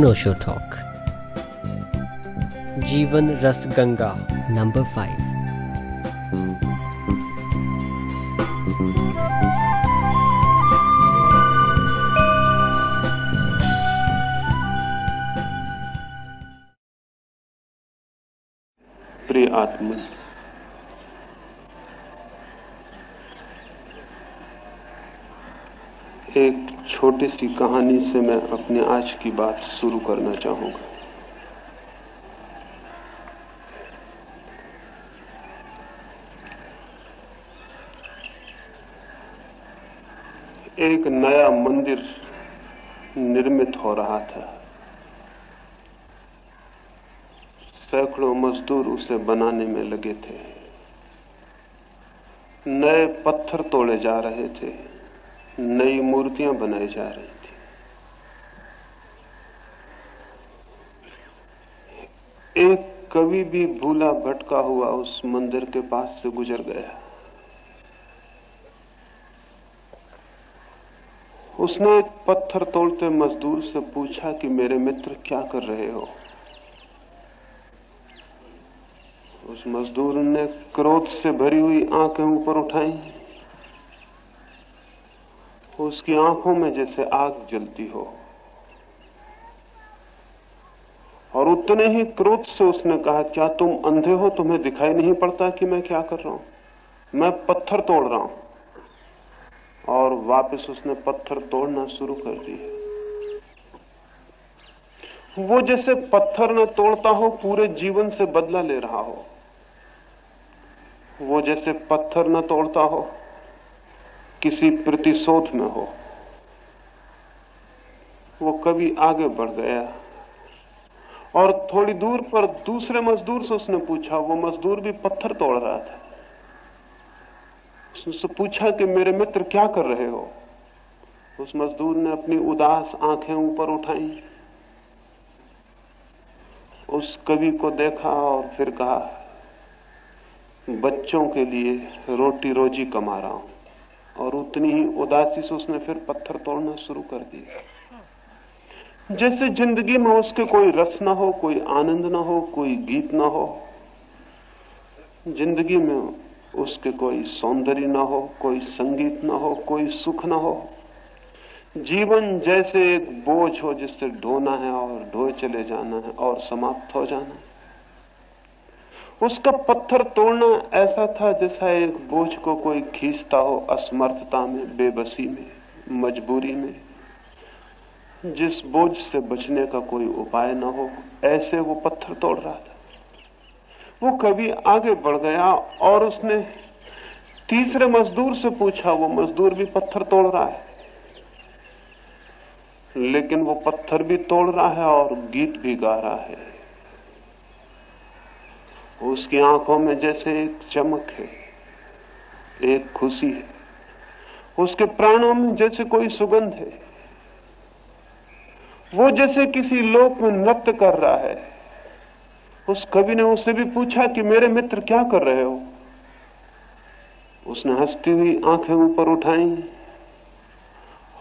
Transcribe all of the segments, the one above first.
अनोशो talk जीवन रस Ganga number five प्रिय आत्मा एक छोटी सी कहानी से मैं अपनी आज की बात शुरू करना चाहूँगा। एक नया मंदिर निर्मित हो रहा था। सैकड़ों मजदूर उसे बनाने में लगे थे। नए पत्थर तोड़े जा रहे थे। नई मूर्तियाँ बनाई जा रही थी। एक कवि भी भूला भटका हुआ उस मंदिर के पास से गुजर गया। उसने एक पत्थर तोड़ते मजदूर से पूछा कि मेरे मित्र क्या कर रहे हो? उस मजदूर ने क्रोध से भरी हुई आँखें ऊपर उठाई। उसकी आँखों में जैसे आग जलती हो। और उतने ही क्रोध से उसने कहा, क्या तुम अंधे हो? तुम्हें दिखाई नहीं पड़ता कि मैं क्या कर रहा हूँ? मैं पत्थर तोड़ रहा हूँ। और वापस उसने पत्थर तोड़ना शुरू कर दिया। वो जैसे पत्थर न तोड़ता हो, पूरे जीवन से बदला ले रहा हो। वो जैसे पत्थर न तोड़ता हो किसी प्रतिशोध में हो। वो कभी आगे बढ़ गया। और थोड़ी दूर पर दूसरे मजदूर से उसने पूछा, वो मजदूर भी पत्थर तोड़ रहा था। उसने पूछा कि मेरे मित्र क्या कर रहे हो? उस मजदूर ने अपनी उदास आँखें ऊपर उठाई। उस कवि को देखा और फिर कहा, बच्चों के लिए रोटी रोजी कमा रहा हूँ। और उतनी ही उदासी से उसने फिर पत्थर तोड़ना शुरू कर दिया जैसे ज़िंदगी में उसके कोई रस ना हो, कोई आनंद ना हो, कोई गीत ना हो, ज़िंदगी में उसके कोई सौंदर्य ना हो, कोई संगीत ना हो, कोई सुख ना हो, जीवन जैसे एक बोझ हो जिससे ढोना है और ढोए चले जाना है और समाप्त हो जाना है। उसका पत्थर तोड़ना ऐसा था जैसा एक बोझ को कोई खींचता हो असमर्थता में, बेबसी में, मजबूरी में। जिस बोझ से बचने का कोई उपाय न हो, ऐसे वो पत्थर तोड़ रहा था। वो कभी आगे बढ़ गया और उसने तीसरे मजदूर से पूछा, वो मजदूर भी पत्थर तोड़ रहा है? लेकिन वो पत्थर भी तोड़ रहा है और गीत भी गा रहा है। उसकी आँखों में जैसे एक चमक है, एक खुशी है। उसके प्राणों में जैसे कोई सुगंध है, वो जैसे किसी लोक में नृत्य कर रहा है। उस कवि ने उससे भी पूछा कि मेरे मित्र क्या कर रहे हो? उसने हंसती हुई आँखें ऊपर उठाई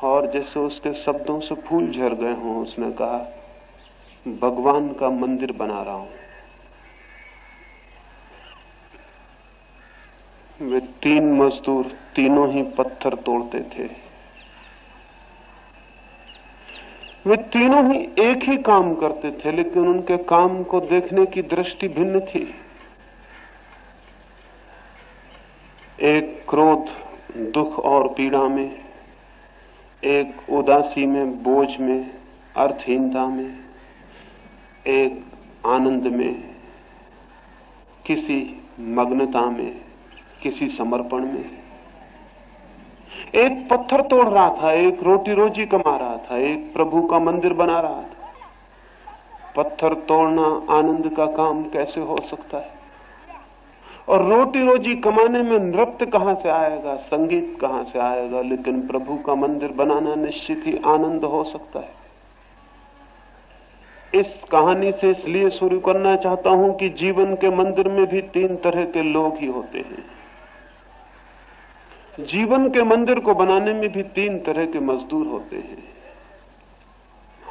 और जैसे उसके शब्दों से फूल झर गए हों, उसने कहा, भगवान का मंदिर बना रहा हूँ। वे तीन मजदूर तीनों ही पत्थर तोड़ते थे। वे तीनों ही एक ही काम करते थे, लेकिन उनके काम को देखने की दृष्टि भिन्न थी। एक क्रोध, दुख और पीड़ा में, एक उदासी में, बोझ में, अर्थहीनता में, एक आनंद में, किसी मग्नता में। किसी समर्पण में। एक पत्थर तोड़ रहा था, एक रोटी रोजी कमा रहा था, एक प्रभु का मंदिर बना रहा था। पत्थर तोड़ना आनंद का काम कैसे हो सकता है? और रोटी रोजी कमाने में नृत्य कहाँ से आएगा, संगीत कहाँ से आएगा, लेकिन प्रभु का मंदिर बनाना निश्चित ही आनंद हो सकता है। इस कहानी से इसलिए शुरू करना चाहता हूँ कि जीवन के मंदिर में भी तीन तरह के लोग ही होते हैं। जीवन के मंदिर को बनाने में भी तीन तरह के मजदूर होते हैं।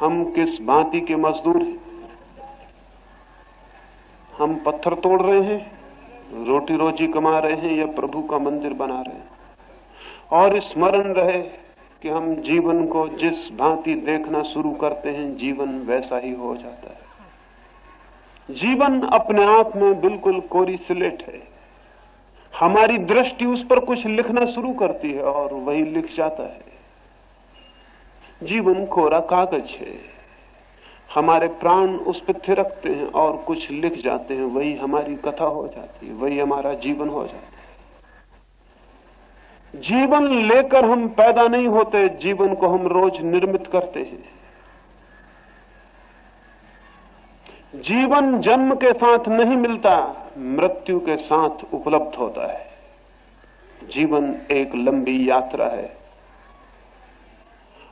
हम किस भांति के मजदूर हैं? हम पत्थर तोड़ रहे हैं, रोटी रोजी कमा रहे हैं या प्रभु का मंदिर बना रहे हैं। और स्मरण रहे कि हम जीवन को जिस भांति देखना शुरू करते हैं, जीवन वैसा ही हो जाता है। जीवन अपने आप में बिल्कुल कोरी स्लेट है। हमारी दृष्टि उस पर कुछ लिखना शुरू करती है और वही लिख जाता है। जीवन कोरा कागज़ है। हमारे प्राण उस पर थिरकते हैं और कुछ लिख जाते हैं। वही हमारी कथा हो जाती है, वही हमारा जीवन हो जाता है। जीवन लेकर हम पैदा नहीं होते, जीवन को हम रोज निर्मित करते हैं। जीवन जन्म के साथ नहीं मिलता, मृत्यु के साथ उपलब्ध होता है। जीवन एक लंबी यात्रा है।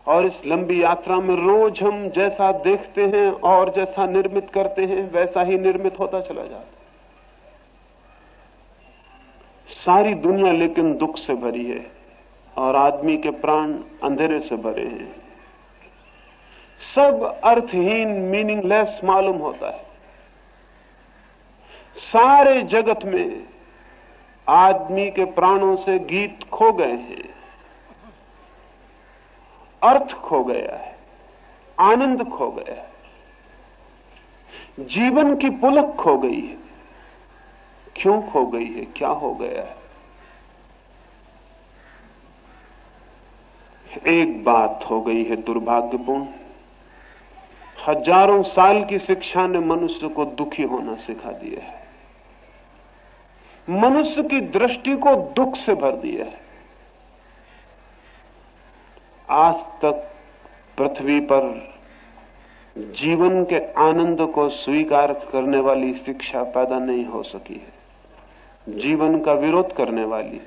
और इस लंबी यात्रा में रोज हम जैसा देखते हैं और जैसा निर्मित करते हैं, वैसा ही निर्मित होता चला जाता है। सारी दुनिया लेकिन दुख से भरी है और आदमी के प्राण अंधेरे से भरे हैं। सब अर्थहीन मीनिंगलेस मालूम होता है। सारे जगत में आदमी के प्राणों से गीत खो गए हैं। अर्थ खो गया है। आनंद खो गया है। जीवन की पुलक खो गई है। क्यों खो गई है? क्या हो गया है? एक बात हो गई है दुर्भाग्यपूर्ण। हज़ारों साल की शिक्षा ने मनुष्य को दुखी होना सिखा दिया है। मनुष्य की दृष्टि को दुख से भर दिया है। आज तक पृथ्वी पर जीवन के आनंद को स्वीकार करने वाली शिक्षा पैदा नहीं हो सकी है। जीवन का विरोध करने वाली,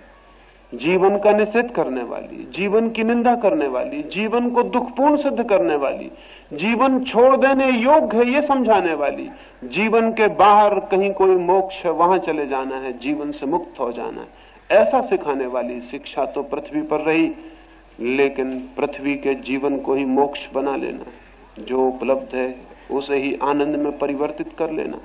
जीवन का निषेध करने वाली, जीवन की निंदा करने वाली, जीवन को दुखपूर्ण सिद्ध करने वाली जीवन छोड़ देने योग्य है ये समझाने वाली। जीवन के बाहर कहीं कोई मोक्ष है, वहाँ चले जाना है, जीवन से मुक्त हो जाना है। ऐसा सिखाने वाली शिक्षा तो पृथ्वी पर रही, लेकिन पृथ्वी के जीवन को ही मोक्ष बना लेना जो उपलब्ध है, उसे ही आनंद में परिवर्तित कर लेना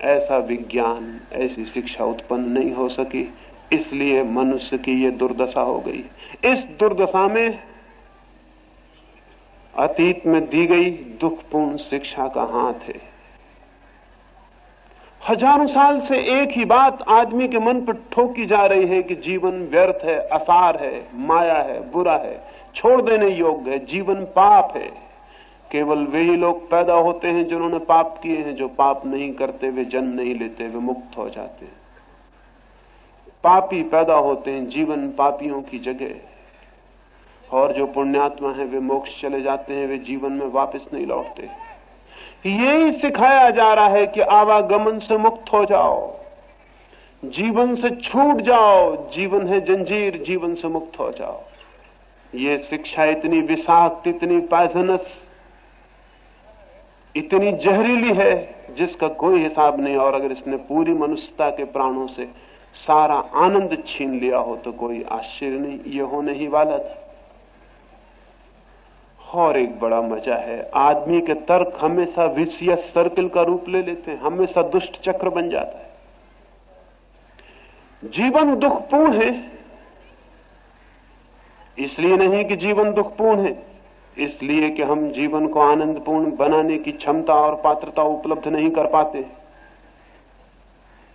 ऐसा विज्ञान, ऐसी शिक्षा उत्पन्न नहीं हो सकी, इसलिए मनुष्य की ये दुर्दशा हो गई। इस दुर्दशा में अतीत में दी गई दुखपूर्ण शिक्षा का हाथ है। हज़ारों साल से एक ही बात आदमी के मन पर ठोकी जा रही है कि जीवन व्यर्थ है, असार है, माया है, बुरा है, छोड़ देने योग्य है, जीवन पाप है। केवल वे ही लोग पैदा होते हैं जिन्होंने पाप किए हैं, जो पाप नहीं करते, वे जन्म नहीं लेते, वे मुक्त हो जाते हैं। पापी पैदा होते हैं, जीवन पापियों की जगह। और जो पुण्यात्मा है, वे मोक्ष चले जाते हैं, वे जीवन में वापस नहीं लौटते। यही सिखाया जा रहा है कि आवागमन से मुक्त हो जाओ, जीवन से छूट जाओ, जीवन है जंजीर, जीवन से मुक्त हो जाओ। ये शिक्षा इतनी विषाक्त, इतनी पायजनस इतनी जहरीली है, जिसका कोई हिसाब नहीं, और अगर इसने पूरी मनुष्यता के प्राणों से सारा आनंद छीन लिया हो तो कोई आश्चर्य नहीं, ये होने ही वाला था। और एक बड़ा मज़ा है। आदमी के तर्क हमेशा विषय सर्किल का रूप ले लेते हैं। हमेशा दुष्ट चक्र बन जाता है। जीवन दुखपूर्ण है। इसलिए नहीं कि जीवन दुखपूर्ण है। इसलिए कि हम जीवन को आनंदपूर्ण बनाने की क्षमता और पात्रता उपलब्ध नहीं कर पाते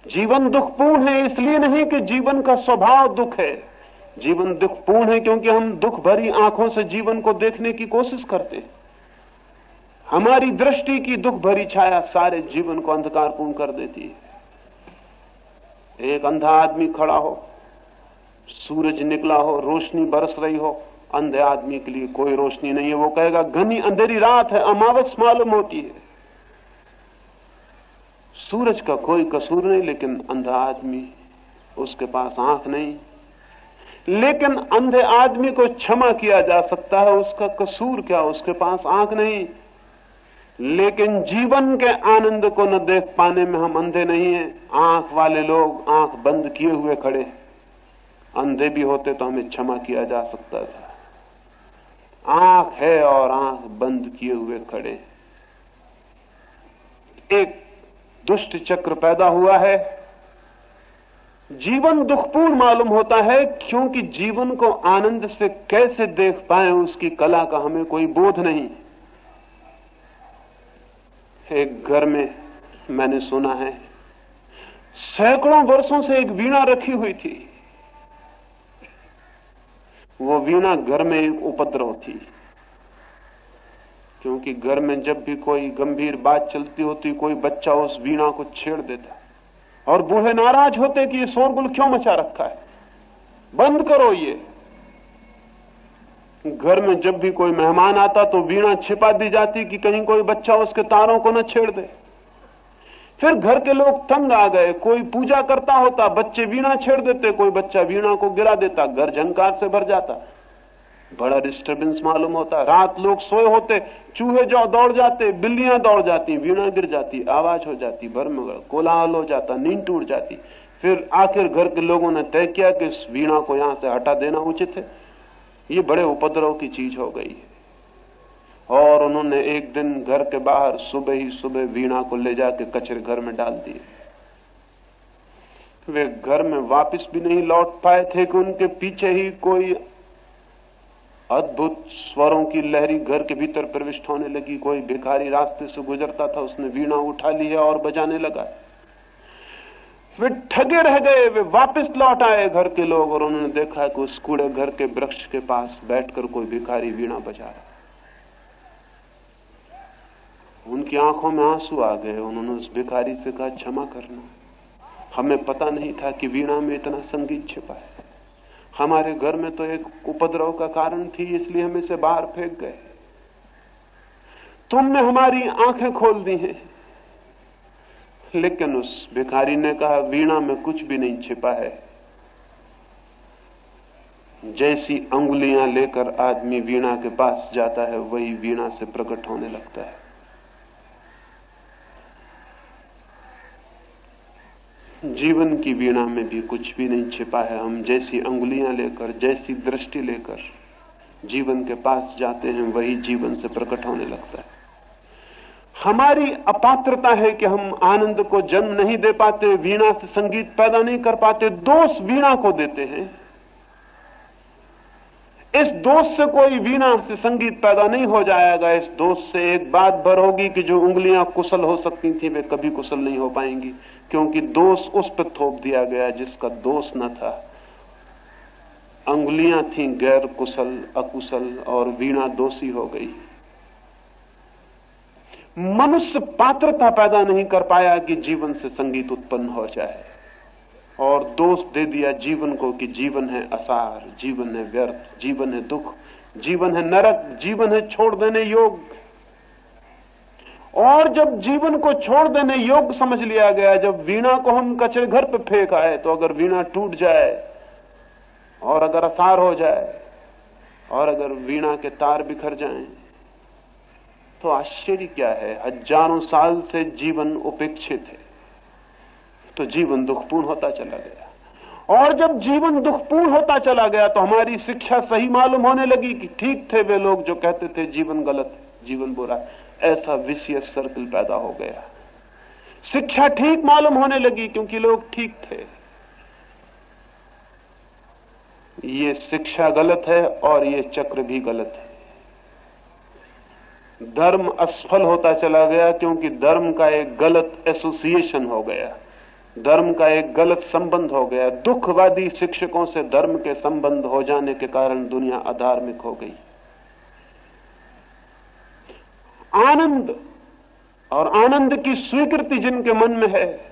जीवन दुखपूर्ण है इसलिए नहीं कि जीवन का स्वभाव दुख है। जीवन दुखपूर्ण है क्योंकि हम दुख भरी आँखों से जीवन को देखने की कोशिश करते हैं। हमारी दृष्टि की दुख भरी छाया सारे जीवन को अंधकारपूर्ण कर देती है। एक अंधा आदमी खड़ा हो, सूरज निकला हो, रोशनी बरस रही हो, अंधे आदमी के लिए कोई रोशनी नहीं है। वो कहेगा, घनी अंधेरी रात है, अमावस मालूम होती है। सूरज का कोई कसूर नहीं, लेकिन अंधा आदमी, उसके पास आँख नहीं लेकिन अंधे आदमी को क्षमा किया जा सकता है, उसका कसूर क्या, उसके पास आँख नहीं। लेकिन जीवन के आनंद को न देख पाने में हम अंधे नहीं हैं। आँख वाले लोग आँख बंद किए हुए खड़े अंधे भी होते तो हमें क्षमा किया जा सकता था। आँख है और आँख बंद किए हुए खड़े एक दुष्ट चक्र पैदा हुआ है। जीवन दुखपूर्ण मालूम होता है, क्योंकि जीवन को आनंद से कैसे देख पाए उसकी कला का हमें कोई बोध नहीं। एक घर में मैंने सुना है, सैकड़ों वर्षों से एक वीणा रखी हुई थी। वो वीणा घर में एक उपद्रव थी, क्योंकि घर में जब भी कोई गंभीर बात चलती होती, कोई बच्चा उस वीणा को छेड़ देता। और बूढ़े नाराज़ होते कि ये शोरगुल क्यों मचा रखा है? बंद करो ये। घर में जब भी कोई मेहमान आता तो वीणा छिपा दी जाती कि कहीं कोई बच्चा उसके तारों को न छेड़ दे। फिर घर के लोग तंग आ गए। कोई पूजा करता होता, बच्चे वीणा छेड़ देते, कोई बच्चा वीणा को गिरा देता, घर झंकार से भर जाता। बड़ा डिस्टर्बेंस मालूम होता। रात लोग सोए होते, चूहे जो दौड़ जाते, बिल्लियाँ दौड़ जाती, वीणा गिर जाती, आवाज़ हो जाती भरमगड़ कोलाहल हो जाता, नींद टूट जाती। फिर आखिर घर के लोगों ने तय किया कि इस वीणा को यहाँ से हटा देना उचित है। ये बड़े उपद्रव की चीज़ हो गई है। और उन्होंने एक दिन घर के बाहर सुबह ही सुबह वीणा को ले जाके कचरे घर में डाल दिए। वे घर में वापस भी नहीं लौट पाए थे कि उनके पीछे ही कोई अद्भुत स्वरों की लहरी घर के भीतर प्रविष्ट होने लगी। कोई भिखारी रास्ते से गुजरता था, उसने वीणा उठा ली है और बजाने लगा। वे ठगे रह गए, वे वापस लौट आए घर के लोग और उन्होंने देखा कि उस कूड़े घर के वृक्ष के पास बैठकर कोई भिखारी वीणा बजा रहा। उनकी आँखों में आँसू आ गए। उन्होंने उस भिखारी से कहा, क्षमा करना। हमें पता नहीं था कि वीणा में इतना संगीत छिपा है। हमारे घर में तो एक उपद्रव का कारण थी, इसलिए हम इसे बाहर फेंक गए। तुमने हमारी आँखें खोल दी हैं। लेकिन उस भिखारी ने कहा, वीणा में कुछ भी नहीं छिपा है। जैसी अंगुलियाँ लेकर आदमी वीणा के पास जाता है, वही वीणा से प्रकट होने लगता है। जीवन की वीणा में भी कुछ भी नहीं छिपा है। हम जैसी अंगुलियाँ लेकर, जैसी दृष्टि लेकर जीवन के पास जाते हैं, वही जीवन से प्रकट होने लगता है। हमारी अपात्रता है कि हम आनंद को जन्म नहीं दे पाते, वीणा से संगीत पैदा नहीं कर पाते, दोष वीणा को देते हैं। इस दोष से कोई वीणा से संगीत पैदा नहीं हो जाएगा। इस दोष से एक बात भर होगी कि जो उंगलियाँ कुशल हो सकती थी, वे कभी कुशल नहीं हो पाएँगी। क्योंकि दोष उस पर थोप दिया गया जिसका दोष न था। अंगुलियाँ थी गैर कुशल, अकुशल और वीणा दोषी हो गई। मनुष्य पात्रता पैदा नहीं कर पाया कि जीवन से संगीत उत्पन्न हो जाए। और दोष दे दिया जीवन को कि जीवन है असार, जीवन है व्यर्थ, जीवन है दुख, जीवन है नरक, जीवन है छोड़ देने योग्य और जब जीवन को छोड़ देने योग्य समझ लिया गया, जब वीणा को हम कचरे घर पर फेंक आए तो अगर वीणा टूट जाए, और अगर असार हो जाए, और अगर वीणा के तार बिखर जाएँ तो आश्चर्य क्या है? हज़ारों साल से जीवन उपेक्षित है। तो जीवन दुखपूर्ण होता चला गया। और जब जीवन दुखपूर्ण होता चला गया तो हमारी शिक्षा सही मालूम होने लगी कि ठीक थे वे लोग जो कहते थे, जीवन गलत जीवन बुरा है। ऐसा विशेष सर्कल पैदा हो गया। शिक्षा ठीक मालूम होने लगी क्योंकि लोग ठीक थे। ये शिक्षा गलत है और ये चक्र भी गलत है। धर्म असफल होता चला गया क्योंकि धर्म का एक गलत एसोसिएशन हो गया। धर्म का एक गलत संबंध हो गया। दुखवादी शिक्षकों से धर्म के संबंध हो जाने के कारण दुनिया अधार्मिक हो गई। आनंद। और आनंद की स्वीकृति जिनके मन में है,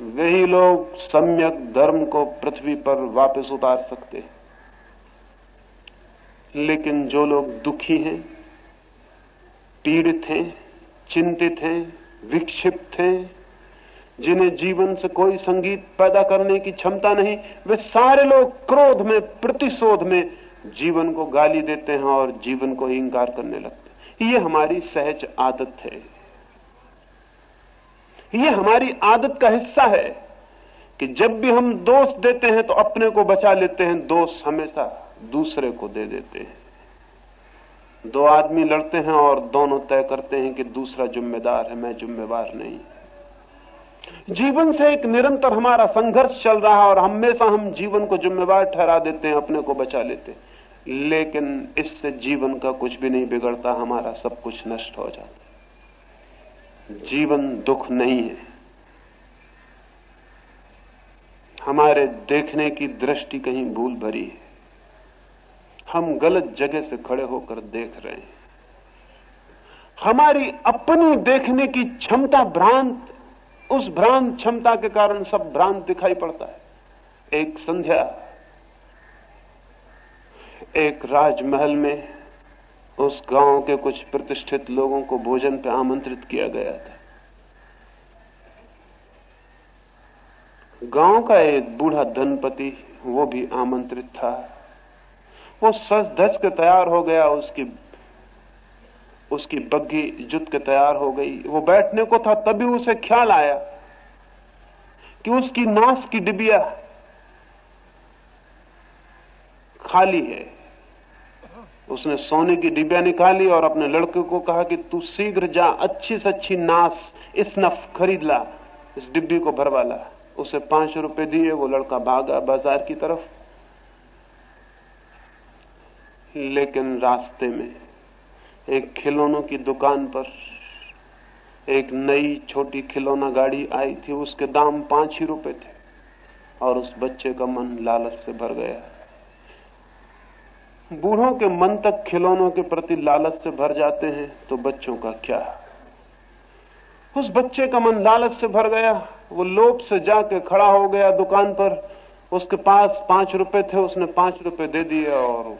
वही लोग सम्यक धर्म को पृथ्वी पर वापस उतार सकते हैं। लेकिन जो लोग दुखी हैं, पीड़ित हैं, चिंतित हैं, विक्षिप्त हैं, जिन्हें जीवन से कोई संगीत पैदा करने की क्षमता नहीं, वे सारे लोग क्रोध में, प्रतिशोध में जीवन को गाली देते हैं और जीवन को इंकार करने लगते ये हमारी सहज आदत है। ये हमारी आदत का हिस्सा है कि जब भी हम दोष देते हैं तो अपने को बचा लेते हैं, दोष हमेशा दूसरे को दे देते हैं। दो आदमी लड़ते हैं और दोनों तय करते हैं कि दूसरा जिम्मेदार है, मैं जिम्मेवार नहीं। जीवन से एक निरंतर हमारा संघर्ष चल रहा है और हमेशा हम जीवन को जिम्मेवार ठहरा देते हैं, अपने को बचा लेते लेकिन इससे जीवन का कुछ भी नहीं बिगड़ता, हमारा सब कुछ नष्ट हो जाता जीवन दुख नहीं है। हमारे देखने की दृष्टि कहीं भूल भरी है। हम गलत जगह से खड़े होकर देख रहे हैं। हमारी अपनी देखने की क्षमता भ्रांत, उस भ्रांत क्षमता के कारण सब भ्रांत दिखाई पड़ता है। एक संध्या एक राजमहल में उस गाँव के कुछ प्रतिष्ठित लोगों को भोजन पर आमंत्रित किया गया था। गाँव का एक बूढ़ा धनपति, वो भी आमंत्रित था। वो सच धज के तैयार हो गया, उसकी उसकी बग्घी जुत के तैयार हो गई। वो बैठने को था, तभी उसे ख्याल आया कि उसकी नाश की डिबिया खाली है। उसने सोने की डिबिया निकाली और अपने लड़के को कहा कि तू शीघ्र जा, अच्छी से अच्छी नाश नफ खरीद ला, इस डिब्बी को भरवा ला। उसे पाँच रुपए दिए, वो लड़का भागा बाज़ार की तरफ़। लेकिन रास्ते में एक खिलौनों की दुकान पर एक नई छोटी खिलौना गाड़ी आई थी, उसके दाम पाँच ही रुपए थे और उस बच्चे का मन लालच से भर गया। बूढ़ों के मन तक खिलौनों के प्रति लालच से भर जाते हैं तो बच्चों का क्या? उस बच्चे का मन लालच से भर गया, वो लोभ से जाके खड़ा हो गया दुकान पर। उसके पास पाँच रुपए थे, उसने पाँच रुपए दे दिए और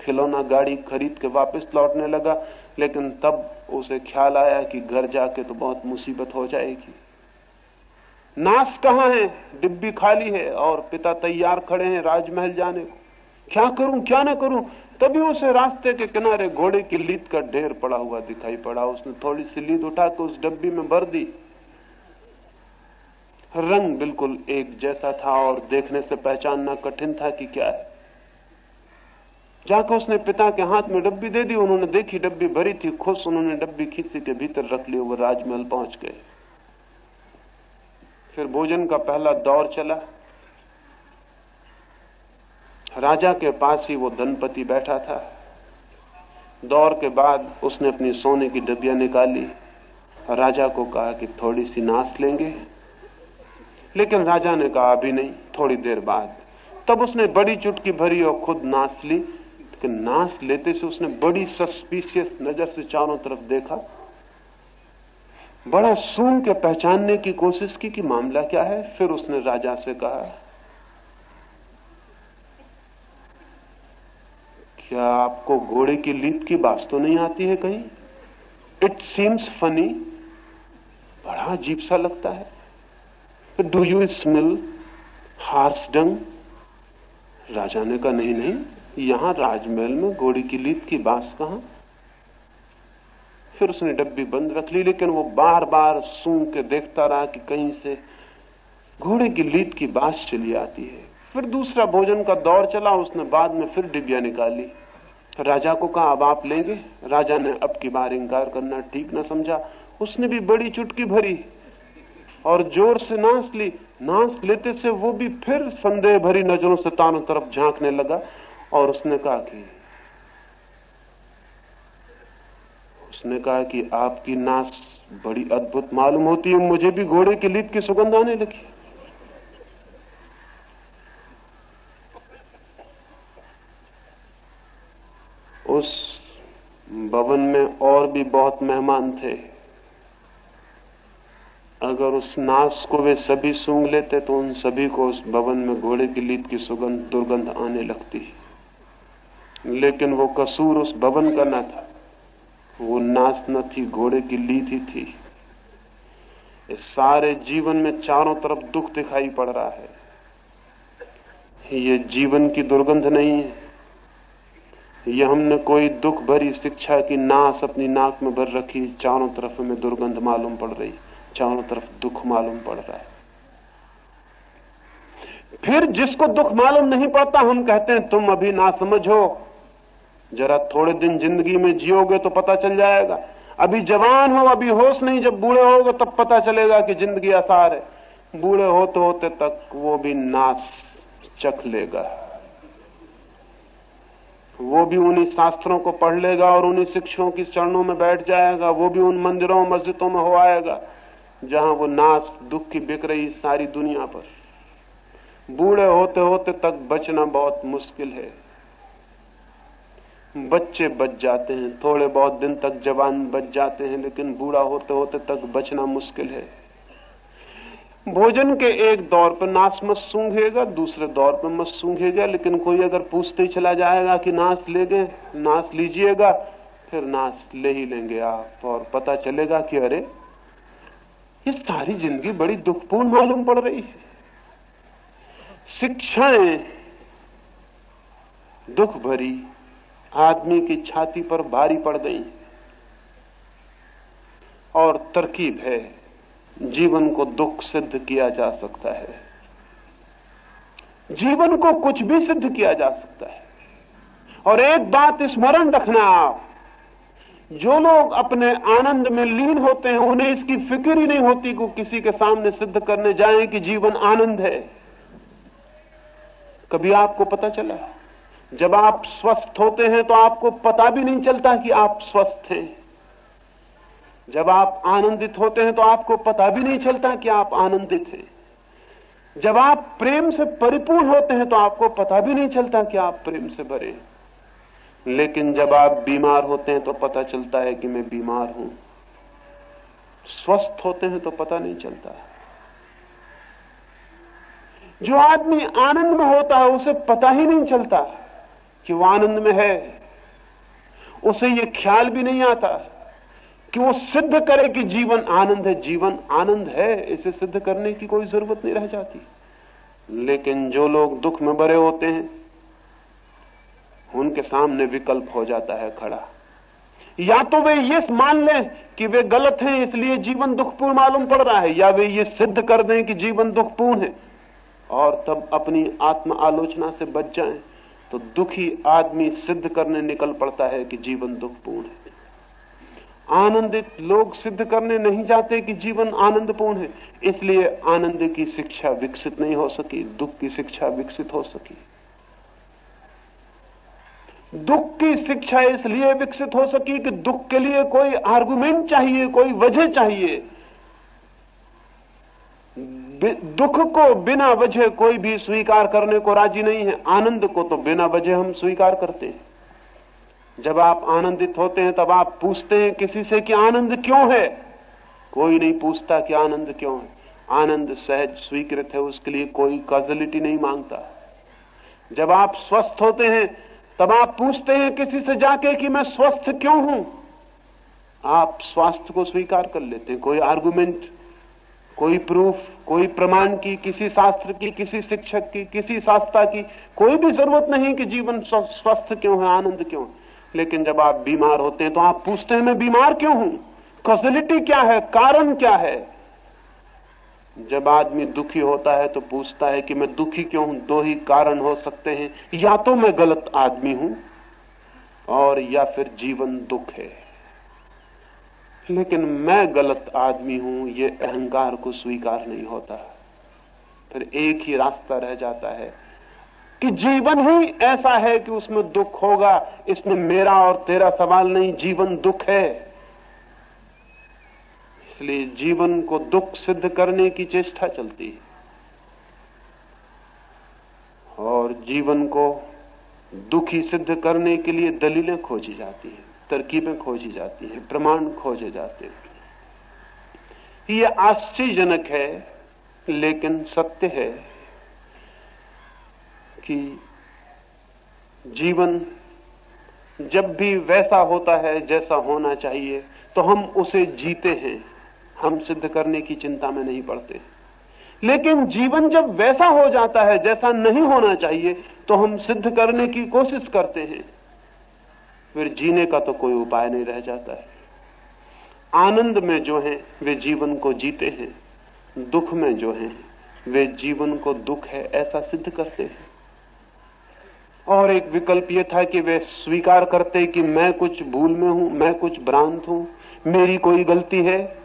खिलौना गाड़ी खरीद के वापस लौटने लगा। लेकिन तब उसे ख्याल आया कि घर जाके तो बहुत मुसीबत हो जाएगी। नाश कहाँ है? डिब्बी खाली है और पिता तैयार खड़े हैं राजमहल जाने को। क्या करूँ, क्या ना करूँ? तभी उसे रास्ते के किनारे घोड़े की लीद का ढेर पड़ा हुआ दिखाई पड़ा। उसने थोड़ी सी लीद उठा के उस डब्बी में भर दी। रंग बिल्कुल एक जैसा था और देखने से पहचानना कठिन था कि क्या है। जाकर उसने पिता के हाथ में डब्बी दे दी। उन्होंने देखी डब्बी भरी थी, खुश। उन्होंने डब्बी खींची के भीतर रख ली वो राजमहल पहुँच गए। फिर भोजन का पहला दौर चला। राजा के पास ही वो धनपति बैठा था। दौर के बाद उसने अपनी सोने की डबिया निकाली। राजा को कहा कि थोड़ी सी नाश लेंगे। लेकिन राजा ने कहा, अभी नहीं, थोड़ी देर बाद। तब उसने बड़ी चुटकी भरी और खुद नाश ली। कि नाश लेते से उसने बड़ी सस्पिशियस नज़र से चारों तरफ़ देखा। बड़ा सूंघ के पहचानने की कोशिश की कि मामला क्या है। फिर उसने राजा से कहा क्या आपको घोड़े की लीप की बात तो नहीं आती है कहीं? इट सीम्स फनी बड़ा अजीब सा लगता है। Do you smell horse dung राजा ने कहा, नहीं नहीं, यहाँ राजमहल में घोड़ी की लीप की बाँस कहाँ? फिर उसने डब्बी बंद रख ली, लेकिन वो बार बार सूंघ के देखता रहा कि कहीं से घोड़े की लीद की बाँस चली आती है। फिर दूसरा भोजन का दौर चला, उसने बाद में फिर डिबिया निकाली। राजा को कहा, अब आप लेंगे। राजा ने अब की बार इंकार करना ठीक ना समझा। उसने भी बड़ी चुटकी भरी और ज़ोर से नाच ली। नाच लेते से वो भी फिर संदेह भरी नज़रों से तानों तरफ़ झांकने लगा और उसने कहा कि, उसने कहा कि आपकी नाश बड़ी अद्भुत मालूम होती है। मुझे भी घोड़े की लीद की सुगंध आने लगी उस भवन में और भी बहुत मेहमान थे। अगर उस नाश को वे सभी सूंघ लेते तो उन सभी को उस भवन में घोड़े की लीद की सुगंध, दुर्गंध आने लगती। लेकिन वो कसूर उस भवन का न था। वो नाश न थी, घोड़े की लीद ही थी। इस सारे जीवन में चारों तरफ़ दुख दिखाई पड़ रहा है। ये जीवन की दुर्गंध नहीं है। ये हमने कोई दुख भरी शिक्षा की नाश अपनी नाक में भर रखी, चारों तरफ़ हमें दुर्गंध मालूम पड़ रही, चारों तरफ़ दुख मालूम पड़ रहा है। फिर जिसको दुख मालूम नहीं पड़ता, हम कहते हैं, तुम अभी ना समझो। जरा थोड़े दिन ज़िंदगी में जियोगे तो पता चल जाएगा। अभी जवान हो, अभी होश नहीं, जब बूढ़े होगे तब पता चलेगा कि ज़िंदगी आसार है। बूढ़े होते होते तक वो भी नाश चख लेगा। वो भी उन्हीं शास्त्रों को पढ़ लेगा और उन्हीं शिक्षकों की चरणों में बैठ जाएगा, वो भी उन मंदिरों, मस्जिदों में हो आएगा जहाँ वो नाश, दुख की बिक रही सारी दुनिया पर। बूढ़े होते होते तक बचना बहुत मुश्किल है। बच्चे बच जाते हैं, थोड़े बहुत दिन तक जवान बच जाते हैं, लेकिन बूढ़ा होते होते तक बचना मुश्किल है। भोजन के एक दौर पर नाश मत सूंघेगा, दूसरे दौर पर मत सूंघेगा, लेकिन कोई अगर पूछते ही चला जाएगा कि नाश ले गए नाश लीजिएगा, फिर नाश ले ही लेंगे आप, और पता चलेगा कि अरे, ये सारी ज़िंदगी बड़ी दुखपूर्ण मालूम पड़ रही है। शिक्षाएँ, दुख भरी, आदमी की छाती पर भारी पड़ गई, और तरकीब है। जीवन को दुख सिद्ध किया जा सकता है। जीवन को कुछ भी सिद्ध किया जा सकता है। और एक बात स्मरण रखना आप, जो लोग अपने आनंद में लीन होते हैं, उन्हें इसकी फ़िक्र ही नहीं होती कि किसी के सामने सिद्ध करने जाएँ कि जीवन आनंद है। कभी आपको पता चला? जब आप स्वस्थ होते हैं तो आपको पता भी नहीं चलता कि आप स्वस्थ हैं। जब आप आनंदित होते हैं तो आपको पता भी नहीं चलता कि आप आनंदित हैं। जब आप प्रेम से परिपूर्ण होते हैं तो आपको पता भी नहीं चलता कि आप प्रेम से भरे हैं। लेकिन जब आप बीमार होते हैं तो पता चलता है कि मैं बीमार हूँ। स्वस्थ होते हैं तो पता नहीं चलता। जो आदमी आनंद में होता है, उसे पता ही नहीं चलता कि वो आनंद में है। उसे ये ख्याल भी नहीं आता। कि वो सिद्ध करे कि जीवन आनंद है। जीवन आनंद है, इसे सिद्ध करने की कोई ज़रूरत नहीं रह जाती। लेकिन जो लोग दुख में भरे होते हैं, उनके सामने विकल्प हो जाता है खड़ा। या तो वे ये मान लें कि वे गलत हैं, इसलिए जीवन दुखपूर्ण मालूम पड़ रहा है, या वे ये सिद्ध कर दें कि जीवन दुखपूर्ण है, और तब अपनी आत्म आलोचना से बच जाएँ तो दुखी आदमी सिद्ध करने निकल पड़ता है कि जीवन दुखपूर्ण है। आनंदित लोग सिद्ध करने नहीं जाते कि जीवन आनंदपूर्ण है, इसलिए आनंद की शिक्षा विकसित नहीं हो सकी, दुख की शिक्षा विकसित हो सकी। दुख की शिक्षा इसलिए विकसित हो सकी कि दुख के लिए कोई आर्गुमेंट चाहिए, कोई वजह चाहिए। दुख को बिना वजह कोई भी स्वीकार करने को राज़ी नहीं है, आनंद को तो बिना वजह हम स्वीकार करते हैं। जब आप आनंदित होते हैं, तब आप पूछते हैं किसी से कि आनंद क्यों है? कोई नहीं पूछता कि आनंद क्यों है। आनंद सहज स्वीकृत है, उसके लिए कोई कॉजलिटी नहीं माँगता। जब आप स्वस्थ होते हैं, तब आप पूछते हैं किसी से जाके कि मैं स्वस्थ क्यों हूँ? आप स्वास्थ्य को स्वीकार कर लेते हैं। कोई आर्गुमेंट कोई प्रूफ कोई प्रमाण की, किसी शास्त्र की, किसी शिक्षक की, किसी शास्त्रा की कोई भी ज़रूरत नहीं कि जीवन स्वस्थ क्यों है, आनंद क्यों लेकिन जब आप बीमार होते हैं तो आप पूछते हैं, मैं बीमार क्यों हूँ? कॉजिलिटी क्या है? कारण क्या है? जब आदमी दुखी होता है तो पूछता है कि, मैं दुखी क्यों हूँ? दो ही कारण हो सकते हैं। या तो मैं गलत आदमी हूँ, और या फिर जीवन दुख है। लेकिन मैं गलत आदमी हूँ, ये अहंकार को स्वीकार नहीं होता। फिर एक ही रास्ता रह जाता है कि जीवन ही ऐसा है कि उसमें दुख होगा इसमें मेरा और तेरा सवाल नहीं, जीवन दुख है। इसलिए जीवन को दुख सिद्ध करने की चेष्टा चलती है। और जीवन को दुखी सिद्ध करने के लिए दलीलें खोजी जाती हैं, तरकीबें खोजी जाती हैं, प्रमाण खोजे जाते हैं। ये आश्चर्यजनक है, लेकिन सत्य है। कि जीवन जब भी वैसा होता है, जैसा होना चाहिए तो हम उसे जीते हैं। हम सिद्ध करने की चिंता में नहीं पड़ते। लेकिन जीवन जब वैसा हो जाता है, जैसा नहीं होना चाहिए तो हम सिद्ध करने की कोशिश करते हैं। फिर जीने का तो कोई उपाय नहीं रह जाता है। आनंद में जो है, वे जीवन को जीते हैं। दुख में जो है, वे जीवन को दुख है, ऐसा सिद्ध करते हैं। और एक विकल्प यह था कि वे स्वीकार करते कि मैं कुछ भूल में हूँ, मैं कुछ भ्रांत हूँ, मेरी कोई गलती है।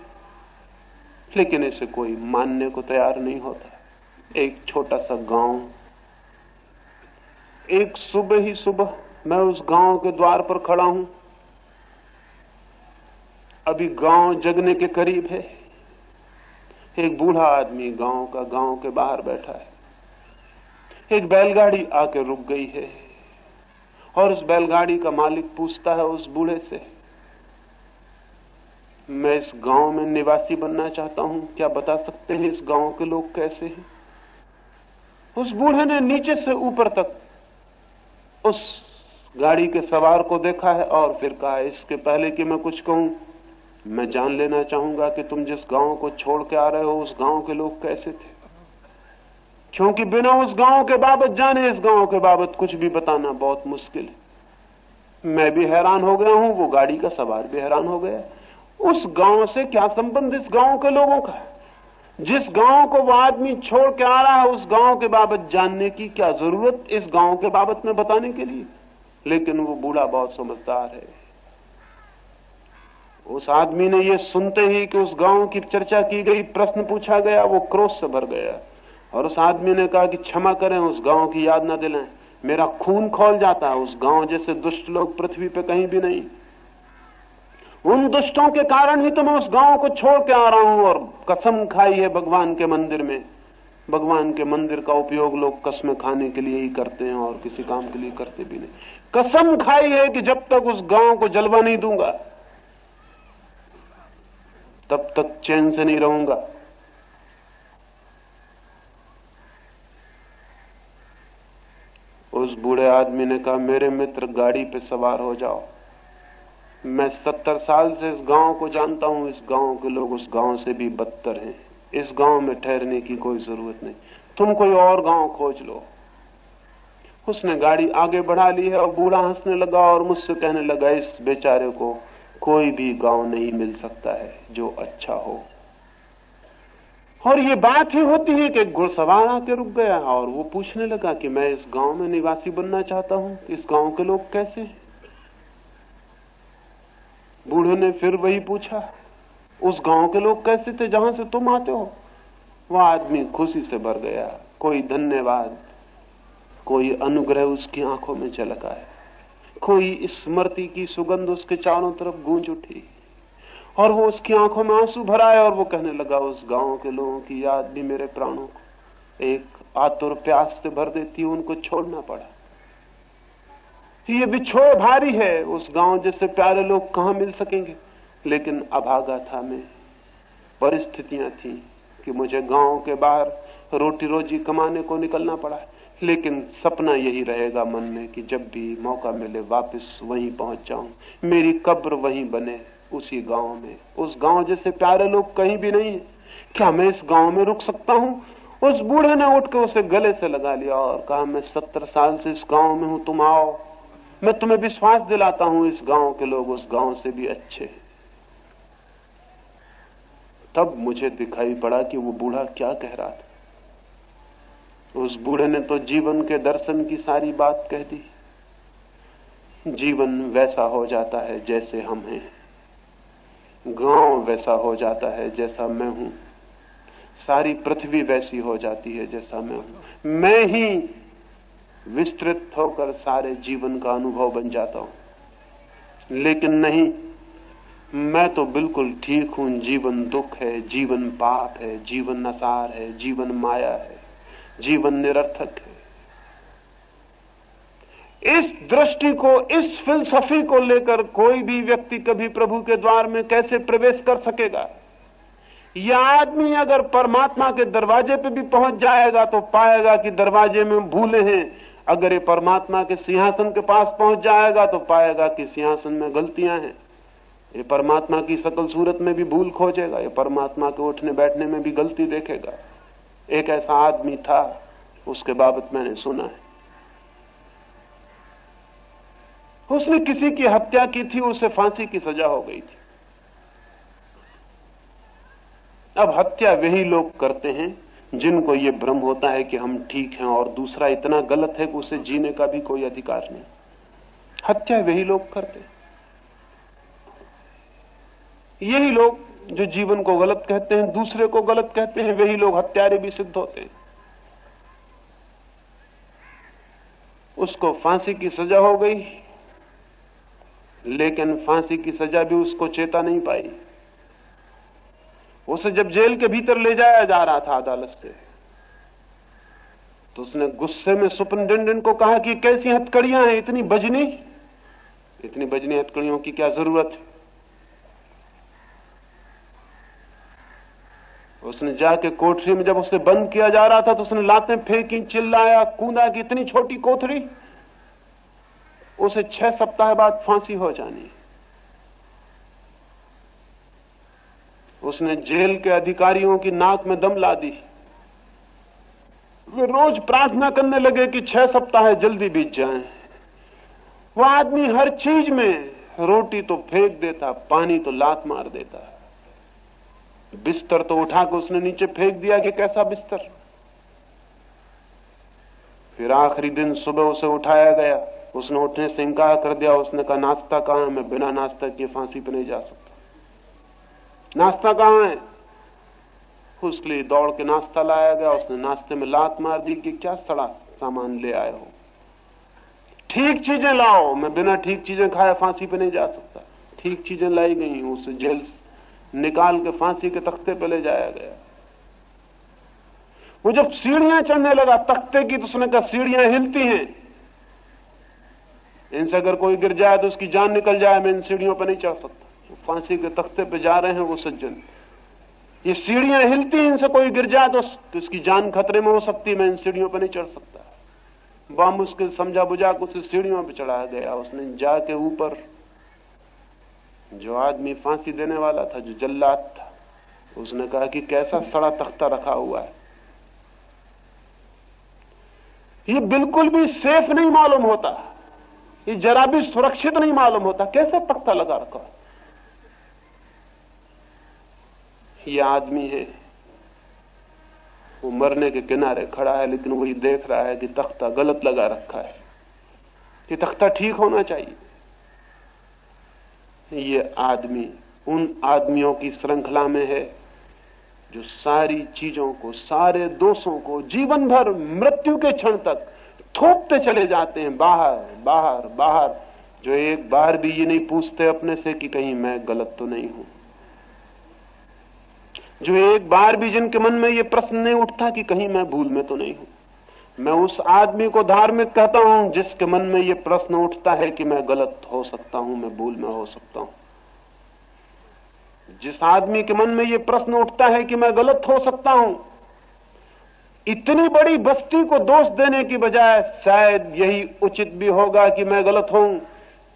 लेकिन इसे कोई मानने को तैयार नहीं होता। एक छोटा सा गाँव। एक सुबह ही सुबह मैं उस गाँव के द्वार पर खड़ा हूँ। अभी गाँव जगने के करीब है। एक बूढ़ा आदमी गाँव का, गाँव के बाहर बैठा है। एक बैलगाड़ी आके रुक गई है और उस बैलगाड़ी का मालिक पूछता है उस बूढ़े से, मैं इस गाँव में निवासी बनना चाहता हूँ, क्या बता सकते हैं इस गाँव के लोग कैसे हैं? उस बूढ़े ने नीचे से ऊपर तक उस गाड़ी के सवार को देखा है और फिर कहा, इसके पहले कि मैं कुछ कहूँ, मैं जान लेना चाहूँगा कि तुम जिस गाँव को छोड़ के आ रहे हो, उस गाँव के लोग कैसे थे? क्योंकि बिना उस गाँव के बाबत जाने, इस गाँव के बाबत कुछ भी बताना बहुत मुश्किल है। मैं भी हैरान हो गया हूँ, वो गाड़ी का सवार भी हैरान हो गया उस गाँव से क्या संबंध इस गाँव के लोगों का है? जिस गाँव को वो आदमी छोड़ के आ रहा है, उस गाँव के बाबत जानने की क्या ज़रूरत इस गाँव के बाबत में बताने के लिए? लेकिन वो बूढ़ा बहुत समझदार है। उस आदमी ने ये सुनते ही कि उस गाँव की चर्चा की गई, प्रश्न पूछा गया, वो क्रोध से भर गया। और उस आदमी ने कहा कि क्षमा करें, उस गाँव की याद ना दिलाएँ। मेरा खून खोल जाता है, उस गाँव जैसे दुष्ट लोग पृथ्वी पे कहीं भी नहीं। उन दुष्टों के कारण ही तो मैं उस गाँव को छोड़ के आ रहा हूँ और कसम खाई है भगवान के मंदिर में। भगवान के मंदिर का उपयोग लोग कसम खाने के लिए ही करते हैं और किसी काम के लिए करते भी नहीं। कसम खाई है कि जब तक उस गाँव को जलवा नहीं दूँगा, तब तक चैन से नहीं रहूँगा। उस बूढ़े आदमी ने कहा, मेरे मित्र, गाड़ी पे सवार हो जाओ। मैं सत्तर साल से इस गाँव को जानता हूँ, इस गाँव के लोग उस गाँव से भी बदतर हैं। इस गाँव में ठहरने की कोई ज़रूरत नहीं। तुम कोई और गाँव खोज लो। उसने गाड़ी आगे बढ़ा ली है और बूढ़ा हंसने लगा और मुझसे कहने लगा, इस बेचारे को कोई भी गाँव नहीं मिल सकता है जो अच्छा हो। और ये बात ही होती है कि घुड़सवार आके रुक गया और वो पूछने लगा कि मैं इस गाँव में निवासी बनना चाहता हूँ, इस गाँव के लोग कैसे बूढ़े ने फिर वही पूछा, उस गाँव के लोग कैसे थे जहाँ से तुम आते हो? वह आदमी खुशी से भर गया, कोई धन्यवाद, कोई अनुग्रह उसकी आँखों में झलका है कोई स्मृति की सुगंध उसके चारों तरफ़ गूंज उठी। और वो उसकी आँखों में आँसू भराए और वो कहने लगा, उस गाँव के लोगों की याद भी मेरे प्राणों को। एक आतुर प्यास से भर देती उनको छोड़ना पड़ा। ये बिछोड़ भारी है, उस गाँव जैसे प्यारे लोग कहाँ मिल सकेंगे? लेकिन अभागा था मैं। परिस्थितियाँ थी कि मुझे गाँव के बाहर रोटी रोजी कमाने को निकलना पड़ा। लेकिन सपना यही रहेगा मन में कि जब भी मौका मिले, वापस वहीं पहुँच जाऊँ। मेरी कब्र वहीं बने। उसी गाँव में। उस गाँव जैसे प्यारे लोग कहीं भी नहीं है। क्या मैं इस गाँव में रुक सकता हूँ? उस बूढ़े ने उठ के उसे गले से लगा लिया और कहा, मैं सत्तर साल से इस गाँव में हूँ, तुम आओ। मैं तुम्हें विश्वास दिलाता हूँ, इस गाँव के लोग उस गाँव से भी अच्छे तब मुझे दिखाई पड़ा कि वो बूढ़ा क्या कह रहा था। उस बूढ़े ने तो जीवन के दर्शन की सारी बात कह दी। जीवन वैसा हो जाता है जैसे हम हैं। गाँव वैसा हो जाता है जैसा मैं हूँ। सारी पृथ्वी वैसी हो जाती है जैसा मैं हूँ। मैं ही विस्तृत होकर सारे जीवन का अनुभव बन जाता हूँ। लेकिन नहीं, मैं तो बिल्कुल ठीक हूँ। जीवन दुख है, जीवन पाप है, जीवन नसार है, जीवन माया है, जीवन निरर्थक है। इस दृष्टि को, इस फिलसफी को लेकर कोई भी व्यक्ति कभी प्रभु के द्वार में कैसे प्रवेश कर सकेगा? यह आदमी अगर परमात्मा के दरवाजे पे भी पहुँच जाएगा तो पाएगा कि दरवाजे में भूले हैं। अगर ये परमात्मा के सिंहासन के पास पहुँच जाएगा तो पाएगा कि सिंहासन में गलतियाँ हैं। ये परमात्मा की सकल सूरत में भी भूल खोजेगा, ये परमात्मा के उठने बैठने में भी गलती देखेगा। एक ऐसा आदमी था, उसके बाबत मैंने सुना है। उसने किसी की हत्या की थी उसे फांसी की सजा हो गई थी। अब हत्या वही लोग करते हैं जिनको यह भ्रम होता है कि हम ठीक हैं और दूसरा इतना गलत है कि उसे जीने का भी कोई अधिकार नहीं। हत्या वही लोग करते यही लोग जो जीवन को गलत कहते हैं, दूसरे को गलत कहते हैं, वही लोग हत्यारे भी सिद्ध होते हैं। उसको फांसी की सजा हो गई लेकिन फांसी की सजा भी उसको चेता नहीं पाई। उसे जब जेल के भीतर ले जाया जा रहा था अदालत से तो उसने गुस्से में सुपरटेंडेंट को कहा कि कैसी हथकड़ियाँ हैं, इतनी बजनी? इतनी बजनी हथकड़ियों की क्या ज़रूरत है? उसने जाके कोठरी में जब उसे बंद किया जा रहा था तो उसने लातें फेंकी, चिल्लाया, कूदा कि इतनी छोटी कोठरी? उसे छह सप्ताह बाद फांसी हो जानी। उसने जेल के अधिकारियों की नाक में दम ला दी। वे रोज प्रार्थना करने लगे कि छह सप्ताह जल्दी बीत जाएँ। वह आदमी हर चीज़ में रोटी तो फेंक देता, पानी तो लात मार देता। बिस्तर तो उठाकर उसने नीचे फेंक दिया कि कैसा बिस्तर। फिर आखिरी दिन सुबह उसे उठाया गया। उसने उठने से इंकार कर दिया, उसने कहा, नाश्ता कहाँ है? मैं बिना नाश्ता किए फांसी पर नहीं जा सकता। नाश्ता कहाँ है? उसके लिए दौड़ के नाश्ता लाया गया, उसने नाश्ते में लात मार दी कि क्या सड़ा सामान ले आए हो? ठीक चीज़ें लाओ, मैं बिना ठीक चीज़ें खाए फांसी पे नहीं जा सकता। ठीक चीज़ें लाई गई उसे जेल निकाल के फांसी के तख्ते पे ले जाया गया। वो जब सीढ़ियाँ चढ़ने लगा, तख्ते की तो उसने कहा, सीढ़ियाँ हिलती हैं। इनसे अगर कोई गिर जाए तो उसकी जान निकल जाए मैं इन सीढ़ियों पर नहीं चढ़ सकता। फांसी के तख्ते पे जा रहे हैं वो सज्जन। ये सीढ़ियाँ हिलती इनसे कोई गिर जाए तो, तो उसकी जान खतरे में हो सकती मैं इन सीढ़ियों पर नहीं चढ़ सकता। बामुश्किल समझा बुझा के उसे सीढ़ियों पर चढ़ा गया। उसने जाके ऊपर जो आदमी फांसी देने वाला था जो जल्लाद था उसने कहा कि कैसा सड़ा तख्ता रखा हुआ है। ये बिल्कुल भी सेफ़ नहीं मालूम होता। ये जरा भी सुरक्षित नहीं मालूम होता। कैसे तख्ता लगा रखा? है ये आदमी है, वो मरने के किनारे खड़ा है, लेकिन वही देख रहा है कि तख्ता गलत लगा रखा है। कि तख्ता ठीक होना चाहिए। ये आदमी उन आदमियों की श्रृंखला में है, जो सारी चीज़ों को, सारे दोषों को, जीवन भर मृत्यु के क्षण तक थोपते चले जाते हैं, बाहर बाहर बाहर। जो एक बार भी ये नहीं पूछते अपने से कि कहीं मैं गलत तो नहीं हूँ। जो एक बार भी जिनके मन में ये प्रश्न नहीं उठता कि कहीं मैं भूल में तो नहीं हूँ। मैं उस आदमी को धार्मिक कहता हूँ जिसके मन में ये प्रश्न उठता है कि मैं गलत हो सकता हूँ, मैं भूल में हो सकता हूँ। जिस आदमी के मन में ये प्रश्न उठता है कि मैं गलत हो सकता हूँ इतनी बड़ी बस्ती को दोष देने की बजाय शायद यही उचित भी होगा कि मैं गलत हूँ।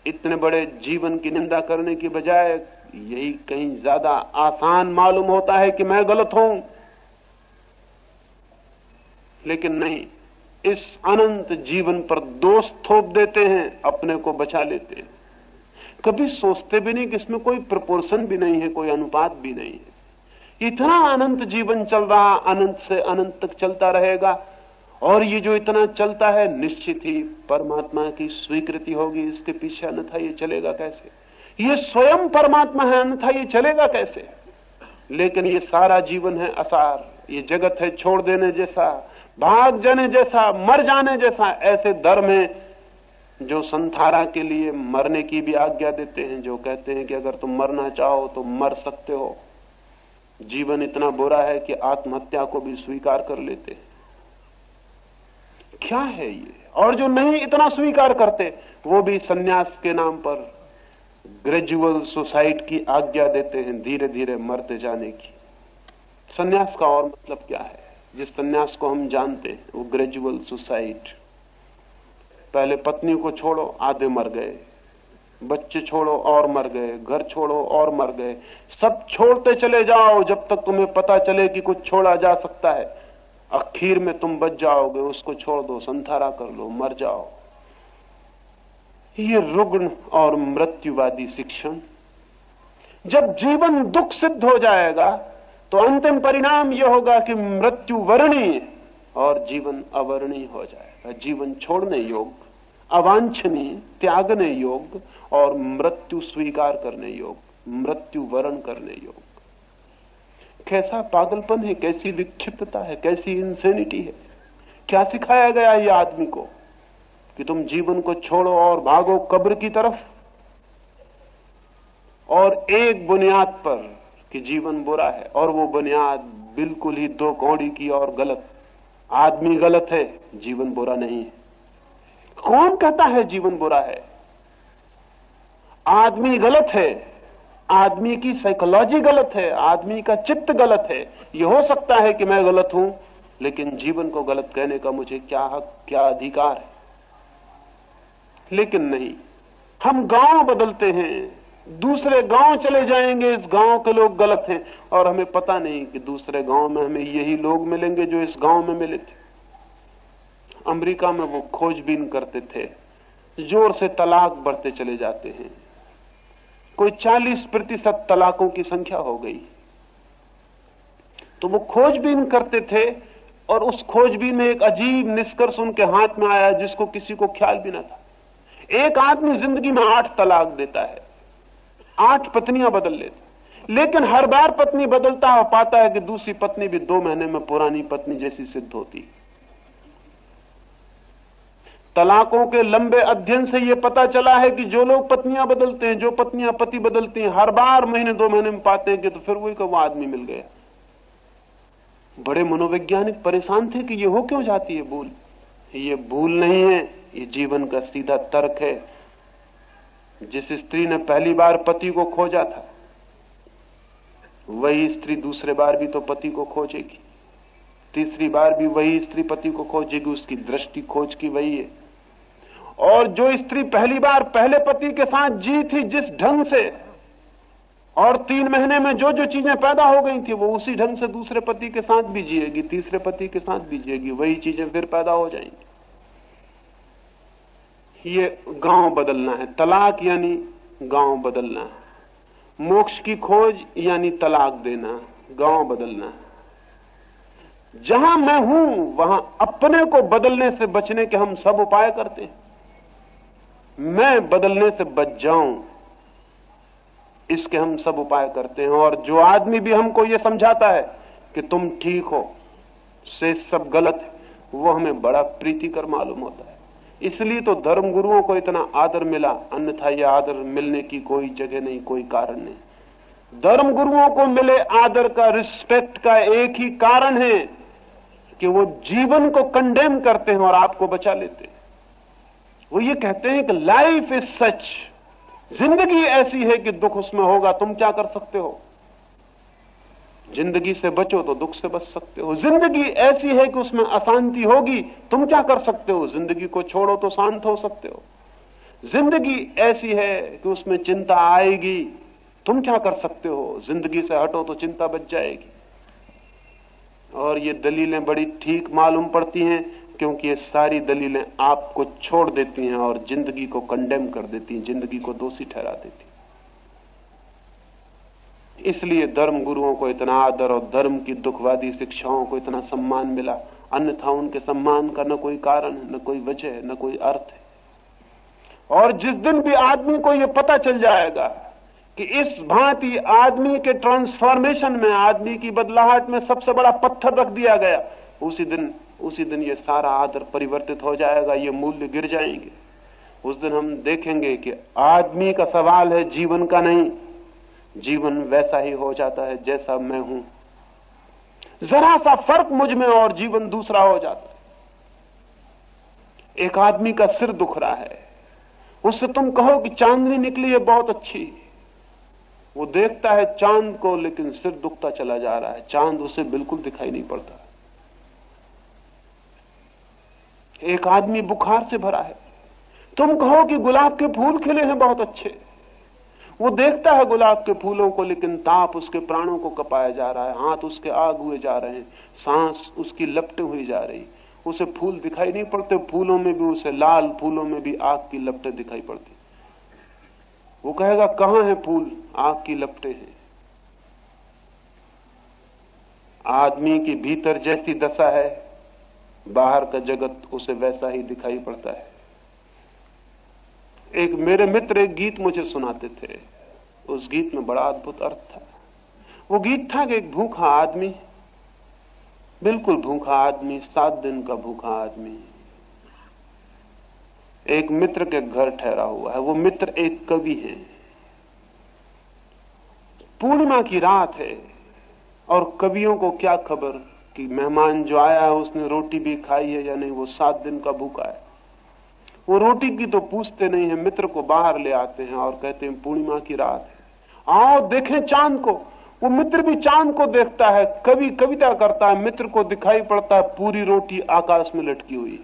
इतने बड़े जीवन की निंदा करने की बजाय यही कहीं ज़्यादा आसान मालूम होता है कि मैं गलत हूँ। लेकिन नहीं, इस अनंत जीवन पर दोष थोप देते हैं, अपने को बचा लेते हैं। कभी सोचते भी नहीं कि इसमें कोई प्रपोर्शन भी नहीं है, कोई अनुपात भी नहीं है। इतना अनंत जीवन चल रहा, अनंत से अनंत तक चलता रहेगा। और ये जो इतना चलता है, निश्चित ही परमात्मा की स्वीकृति होगी, इसके पीछे अन्यथा ये चलेगा कैसे? ये स्वयं परमात्मा है, अन्यथा ये चलेगा कैसे? लेकिन ये सारा जीवन है असार। ये जगत है छोड़ देने जैसा, भाग जाने जैसा, मर जाने जैसा। ऐसे धर्म है जो संथारा के लिए मरने की भी आज्ञा देते हैं, जो कहते हैं कि अगर तुम मरना चाहो तो मर सकते हो। जीवन इतना बुरा है कि आत्महत्या को भी स्वीकार कर लेते क्या है ये? और जो नहीं इतना स्वीकार करते, वो भी सन्यास के नाम पर ग्रेजुअल सुसाइड की आज्ञा देते हैं धीरे धीरे मरते जाने की। सन्यास का और मतलब क्या है? जिस सन्यास को हम जानते हैं, वो ग्रेजुअल सुसाइड पहले पत्नी को छोड़ो, आधे मर गए। बच्चे छोड़ो और मर गए, घर छोड़ो और मर गए। सब छोड़ते चले जाओ, जब तक तुम्हें पता चले कि कुछ छोड़ा जा सकता है। आखिर में तुम बच जाओगे, उसको छोड़ दो, संथारा कर लो, मर जाओ। ये रुग्ण और मृत्युवादी शिक्षण। जब जीवन दुख सिद्ध हो जाएगा तो अंतिम परिणाम यह होगा कि मृत्यु वर्णीय और जीवन अवर्णीय हो जाएगा। जीवन छोड़ने योग्य अवांछनीय, त्यागने योग और मृत्यु स्वीकार करने योग मृत्यु वरण करने योग कैसा पागलपन है, कैसी विक्षिप्तता है, कैसी इंसेनिटी है। क्या सिखाया गया ये आदमी को कि तुम जीवन को छोड़ो और भागो कब्र की तरफ़? और एक बुनियाद पर कि जीवन बुरा है, और वो बुनियाद बिल्कुल ही दो कौड़ी की और गलत। आदमी गलत है, जीवन बुरा नहीं है। कौन कहता है जीवन बुरा है? आदमी गलत है। आदमी की साइकोलॉजी गलत है। आदमी का चित्त गलत है। यह हो सकता है कि मैं गलत हूँ, लेकिन जीवन को गलत कहने का मुझे क्या हक, क्या अधिकार है? लेकिन नहीं। हम गाँव बदलते हैं। दूसरे गाँव चले जाएँगे। इस गाँव के लोग गलत हैं। और हमें पता नहीं कि दूसरे गाँव में हमें यही लोग मिलेंगे जो इस गाँव में मिले थे। अमेरिका में वो खोजबीन करते थे, ज़ोर से तलाक बढ़ते चले जाते हैं। कोई 40 प्रतिशत तलाकों की संख्या हो गई। तो वो खोजबीन करते थे और उस खोजबीन में एक अजीब निष्कर्ष उनके हाथ में आया जिसको किसी को ख्याल भी ना था। एक आदमी ज़िंदगी में आठ तलाक देता है, आठ पत्नियाँ बदल लेता लेकिन हर बार पत्नी बदलता है पाता है कि दूसरी पत्नी भी दो महीने में पुरानी पत्नी जैसी सिद्ध होती। है तलाकों के लंबे अध्ययन से यह पता चला है कि जो लोग पत्नियाँ बदलते हैं, जो पत्नियाँ पति बदलती हैं, हर बार महीने दो महीने में पाते हैं कि तो फिर वही का वो आदमी मिल गया। बड़े मनोवैज्ञानिक परेशान थे कि ये हो क्यों जाती है भूल? ये भूल नहीं है, ये जीवन का सीधा तर्क है। जिस स्त्री ने पहली बार पति को खोजा था, वही स्त्री दूसरे बार भी तो पति को खोजेगी। तीसरी बार भी वही स्त्री पति को खोजेगी, उसकी दृष्टि खोज की वही है। और जो स्त्री पहली बार पहले पति के साथ जी थी जिस ढंग से, और तीन महीने में जो जो चीज़ें पैदा हो गई थी, वो उसी ढंग से दूसरे पति के साथ भी जिएगी, तीसरे पति के साथ भी जिएगी, वही चीज़ें फिर पैदा हो जाएँगी। ये गाँव बदलना है, तलाक यानी गाँव बदलना मोक्ष की खोज यानी तलाक देना, गाँव बदलना है। जहाँ मैं हूँ, वहाँ अपने को बदलने से बचने के हम सब उपाय करते हैं। मैं बदलने से बच जाऊँ, इसके हम सब उपाय करते हैं। और जो आदमी भी हमको यह समझाता है कि तुम ठीक हो, से सब गलत है, वो हमें बड़ा प्रीतिकर मालूम होता है। इसलिए तो धर्म गुरुओं को इतना आदर मिला, अन्यथा यह आदर मिलने की कोई जगह नहीं, कोई कारण नहीं। धर्म गुरुओं को मिले आदर का, रिस्पेक्ट का एक ही कारण है कि वो जीवन को कंडेम करते हैं और आपको बचा लेते हैं। वो ये कहते हैं कि लाइफ इज़ सच ज़िंदगी ऐसी है कि दुख उसमें होगा, तुम क्या कर सकते हो? ज़िंदगी से बचो तो दुख से बच सकते हो। ज़िंदगी ऐसी है कि उसमें अशांति होगी, तुम क्या कर सकते हो? ज़िंदगी को छोड़ो तो शांत हो सकते हो। ज़िंदगी ऐसी है कि उसमें चिंता आएगी, तुम क्या कर सकते हो? ज़िंदगी से हटो तो चिंता बच जाएगी। और ये दलीलें बड़ी ठीक मालूम पड़ती हैं, क्योंकि ये सारी दलीलें आपको छोड़ देती हैं और ज़िंदगी को कंडेम कर देती हैं, ज़िंदगी को दोषी ठहरा देती इसलिए धर्म गुरुओं को इतना आदर और धर्म की दुखवादी शिक्षाओं को इतना सम्मान मिला, अन्यथा उनके सम्मान का न कोई कारण, न कोई वजह, न कोई अर्थ है। और जिस दिन भी आदमी को यह पता चल जाएगा कि इस भांति आदमी के ट्रांसफॉर्मेशन में, आदमी की बदलाहट में सबसे बड़ा पत्थर रख दिया गया, उसी दिन उसी दिन ये सारा आदर परिवर्तित हो जाएगा, ये मूल्य गिर जाएँगे। उस दिन हम देखेंगे कि आदमी का सवाल है, जीवन का नहीं। जीवन वैसा ही हो जाता है, जैसा मैं हूँ। जरा सा फ़र्क मुझमें और जीवन दूसरा हो जाता है। एक आदमी का सिर दुख रहा है। उससे तुम कहो कि चांदनी निकली है बहुत अच्छी वो देखता है चाँद को, लेकिन सिर दुखता चला जा रहा है। चाँद उसे बिल्कुल दिखाई नहीं पड़ता। एक आदमी बुखार से भरा है। तुम कहो कि गुलाब के फूल खिले हैं बहुत अच्छे। वो देखता है गुलाब के फूलों को, लेकिन ताप उसके प्राणों को कपाया जा रहा है। हाथ उसके आग हुए जा रहे हैं। सांस उसकी लपटे हुई जा रही। उसे फूल दिखाई नहीं पड़ते। फूलों में भी उसे लाल, फूलों में भी आग की लपटे दिखाई पड़ती। वो कहेगा, कहाँ है फूल? आग की लपटे हैं। आदमी के भीतर जैसी दशा है, बाहर का जगत उसे वैसा ही दिखाई पड़ता है। एक मेरे मित्र एक गीत मुझे सुनाते थे। उस गीत में बड़ा अद्भुत अर्थ था। वो गीत था कि एक भूखा आदमी, बिल्कुल भूखा आदमी, सात दिन का भूखा आदमी। एक मित्र के घर ठहरा हुआ है, वो मित्र एक कवि है। पूर्णिमा की रात है और कवियों को क्या खबर कि मेहमान जो आया है, उसने रोटी भी खाई है या नहीं, वो सात दिन का भूखा है वो रोटी की तो पूछते नहीं है, मित्र को बाहर ले आते हैं और कहते हैं, पूर्णिमा की रात है। आओ देखें चाँद को। वो मित्र भी चाँद को देखता है, कवि कविता करता है, मित्र को दिखाई पड़ता है, पूरी रोटी आकाश में लटकी हुई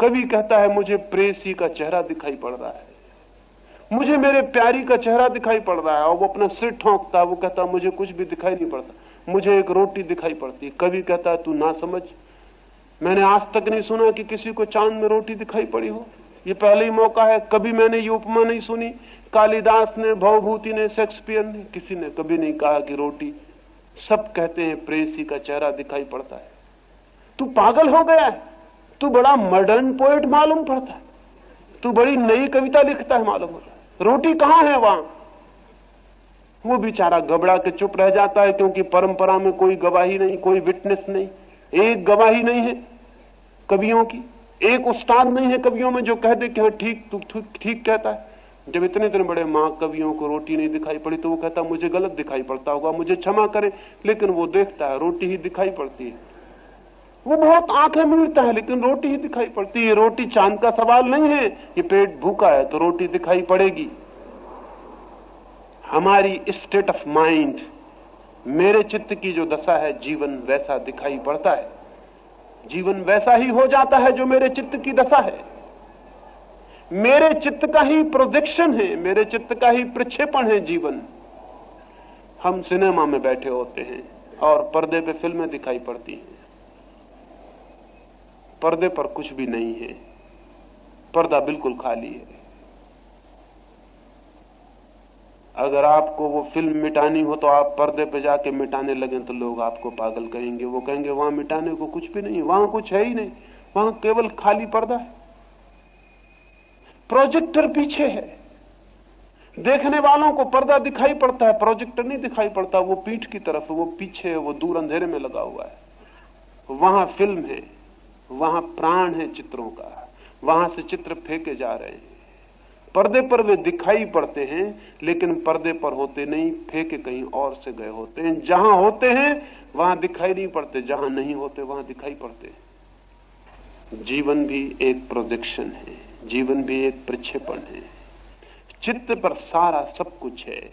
कवि कहता है, मुझे प्रेसी का चेहरा दिखाई पड़ रहा है। मुझे मेरे प्यारी का चेहरा दिखाई पड़ रहा है और वो अपना सिर ठोंकता है। वो कहता है, मुझे कुछ भी दिखाई नहीं पड़ता। मुझे एक रोटी दिखाई पड़ती कभी कहता है, तू ना समझ। मैंने आज तक नहीं सुना कि किसी को चाँद में रोटी दिखाई पड़ी हो। ये पहले ही मौका है। कभी मैंने ये उपमा नहीं सुनी। कालिदास ने, भवभूति ने, शेक्सपियर ने, किसी ने कभी नहीं कहा कि रोटी सब कहते हैं प्रेसी का चेहरा दिखाई पड़ता है। तू पागल हो गया है। तू बड़ा मॉडर्न पोएट मालूम पड़ता है। तू बड़ी नई कविता लिखता है मालूम है। रोटी कहाँ है वहाँ? वो बेचारा घबरा के चुप रह जाता है क्योंकि परंपरा में कोई गवाही नहीं, कोई विटनेस नहीं। एक गवाही नहीं है कवियों की। एक उस्ताद नहीं है कवियों में जो कह दे कि हाँ ठीक, तू ठीक कहता है। जब इतने इतने बड़े महाकवियों को रोटी नहीं दिखाई पड़ी तो वो कहता, मुझे गलत दिखाई पड़ता होगा, मुझे क्षमा करे। लेकिन वो देखता है, रोटी ही दिखाई पड़ती है। वो बहुत आँखें मिलता है, लेकिन रोटी ही दिखाई पड़ती है। रोटी चाँद का सवाल नहीं है ये पेट भूखा है तो रोटी दिखाई पड़ेगी। हमारी स्टेट ऑफ़ माइंड मेरे चित्त की जो दशा है, जीवन वैसा दिखाई पड़ता है। जीवन वैसा ही हो जाता है जो मेरे चित्त की दशा है। मेरे चित्त का ही प्रोजेक्शन है, मेरे चित्त का ही प्रक्षेपण है जीवन। हम सिनेमा में बैठे होते हैं और पर्दे पे फ़िल्में दिखाई पड़ती हैं। पर्दे पर कुछ भी नहीं है। पर्दा बिल्कुल खाली है। अगर आपको वो फ़िल्म मिटानी हो तो आप पर्दे पे जाके मिटाने लगे तो लोग आपको पागल कहेंगे। वो कहेंगे, वहाँ मिटाने को कुछ भी नहीं वहाँ कुछ है ही नहीं। वहाँ केवल खाली पर्दा है। प्रोजेक्टर पीछे है। देखने वालों को पर्दा दिखाई पड़ता है। प्रोजेक्टर नहीं दिखाई पड़ता। वो पीठ की तरफ़ है। वो पीछे है। वो दूर अंधेरे में लगा हुआ है। वहाँ फ़िल्म है। वहाँ प्राण है चित्रों का, वहाँ से चित्र फेंके जा रहे हैं। पर्दे पर वे दिखाई पड़ते हैं, लेकिन पर्दे पर होते नहीं, फेंके कहीं और से गए होते हैं। जहाँ होते हैं, वहाँ दिखाई नहीं पड़ते, जहाँ नहीं होते, वहाँ दिखाई पड़ते जीवन भी एक प्रोजेक्शन है, जीवन भी एक प्रक्षेपण है। चित्त पर सारा सब कुछ है।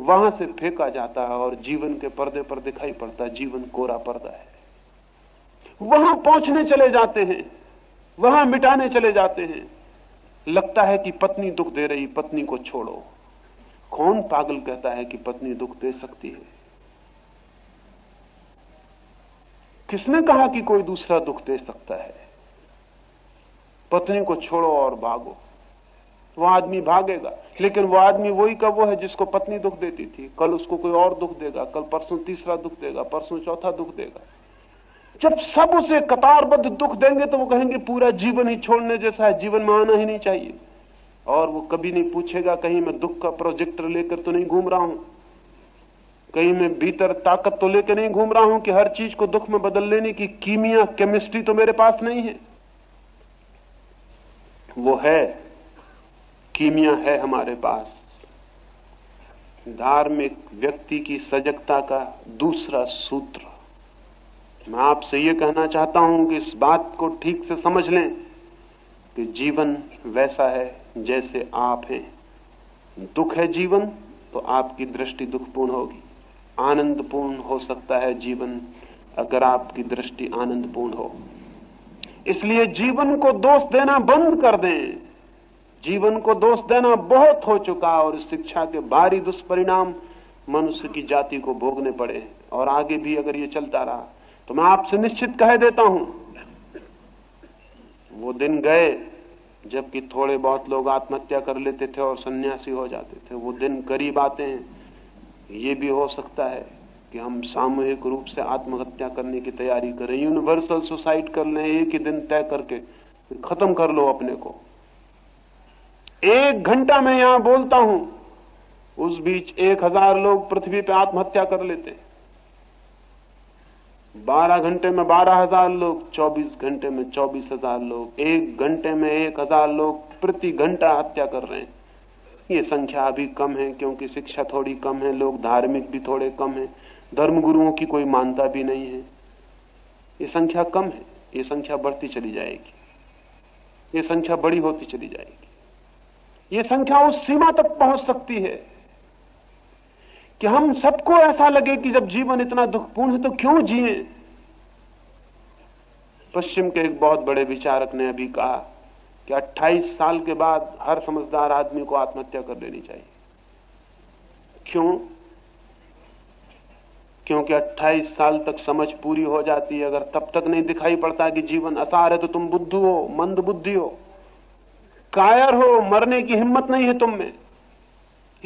वहाँ से फेंका जाता है और जीवन के पर्दे पर दिखाई पड़ता है, जीवन कोरा पर्दा है। वहाँ पहुँचने चले जाते हैं, वहाँ मिटाने चले जाते हैं। लगता है कि पत्नी दुख दे रही, पत्नी को छोड़ो। कौन पागल कहता है कि पत्नी दुख दे सकती है? किसने कहा कि कोई दूसरा दुख दे सकता है? पत्नी को छोड़ो और भागो। वो आदमी भागेगा, लेकिन वो आदमी वही का वो है जिसको पत्नी दुख देती थी। कल उसको कोई और दुख देगा, कल परसों तीसरा दुख देगा, परसों चौथा दुख देगा। जब सब उसे कतारबद्ध दुख देंगे तो वो कहेंगे, पूरा जीवन ही छोड़ने जैसा है, जीवन में आना ही नहीं चाहिए। और वो कभी नहीं पूछेगा, कहीं मैं दुख का प्रोजेक्टर लेकर तो नहीं घूम रहा हूँ। कहीं मैं भीतर ताकत तो लेकर नहीं घूम रहा हूँ कि हर चीज़ को दुख में बदल लेने की कीमिया केमिस्ट्री तो मेरे पास नहीं है। वो है, कीमिया है हमारे पास। धार्मिक व्यक्ति की सजगता का दूसरा सूत्र। मैं आपसे यह कहना चाहता हूँ कि इस बात को ठीक से समझ लें कि जीवन वैसा है जैसे आप हैं। दुख है जीवन तो आपकी दृष्टि दुखपूर्ण होगी। आनंदपूर्ण हो सकता है जीवन, अगर आपकी दृष्टि आनंदपूर्ण हो। इसलिए जीवन को दोष देना बंद कर दें। जीवन को दोष देना बहुत हो चुका और शिक्षा के भारी दुष्परिणाम मनुष्य की जाति को भोगने पड़े और आगे भी अगर ये चलता रहा तो मैं आपसे निश्चित कह देता हूँ। वो दिन गए, जबकि थोड़े बहुत लोग आत्महत्या कर लेते थे और सन्यासी हो जाते थे। वो दिन करीब आते हैं। ये भी हो सकता है कि हम सामूहिक रूप से आत्महत्या करने की तैयारी करें, यूनिवर्सल सुसाइड कर लें, एक ही दिन तय करके खत्म कर लो अपने को। एक घंटा मैं यहाँ बोलता हूँ, उस बीच एक हज़ार लोग पृथ्वी पर आत्महत्या कर लेते। हैं बारह घंटे में बारह हज़ार लोग, चौबीस घंटे में चौबीस हज़ार लोग, एक घंटे में एक हज़ार लोग प्रति घंटा हत्या कर रहे हैं। ये संख्या अभी कम है, क्योंकि शिक्षा थोड़ी कम है, लोग धार्मिक भी थोड़े कम है, धर्मगुरुओं की कोई मानता भी नहीं है। ये संख्या कम है, ये संख्या बढ़ती चली जाएगी। ये संख्या बड़ी होती चली जाएगी। ये संख्या उस सीमा तक पहुँच सकती है कि हम सबको ऐसा लगे कि जब जीवन इतना दुखपूर्ण है तो क्यों जिए? पश्चिम के एक बहुत बड़े विचारक ने अभी कहा कि 28 साल के बाद हर समझदार आदमी को आत्महत्या कर लेनी चाहिए। क्यों? क्योंकि 28 साल तक समझ पूरी हो जाती है, अगर तब तक नहीं दिखाई पड़ता कि जीवन असार है तो तुम बुद्धू हो, मंद बुद्धि हो। कायर हो, मरने की हिम्मत नहीं है तुम में।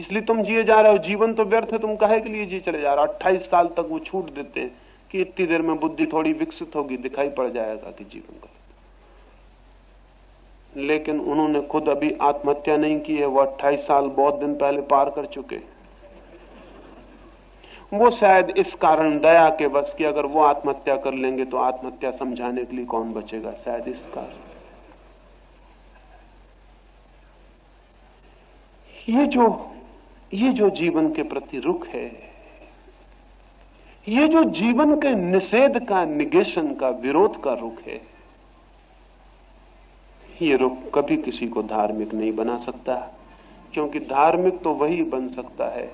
इसलिए तुम जिए जा रहे हो, जीवन तो व्यर्थ है, तुम कहे के लिए जी चले जा रहे हो? अट्ठाईस साल तक वो छूट देते हैं कि इतनी देर में बुद्धि थोड़ी विकसित होगी, दिखाई पड़ जाएगा कि जीवन का लेकिन उन्होंने खुद अभी आत्महत्या नहीं की है, वो अट्ठाईस साल बहुत दिन पहले पार कर चुके वो शायद इस कारण दया के बस कि अगर वो आत्महत्या कर लेंगे तो आत्महत्या समझाने के लिए कौन बचेगा? शायद इस कारण। ये जो ये जो जीवन के प्रति रुख है, ये जो जीवन के निषेध का, निगेशन का, विरोध का रुख है, ये रुख कभी किसी को धार्मिक नहीं बना सकता, क्योंकि धार्मिक तो वही बन सकता है,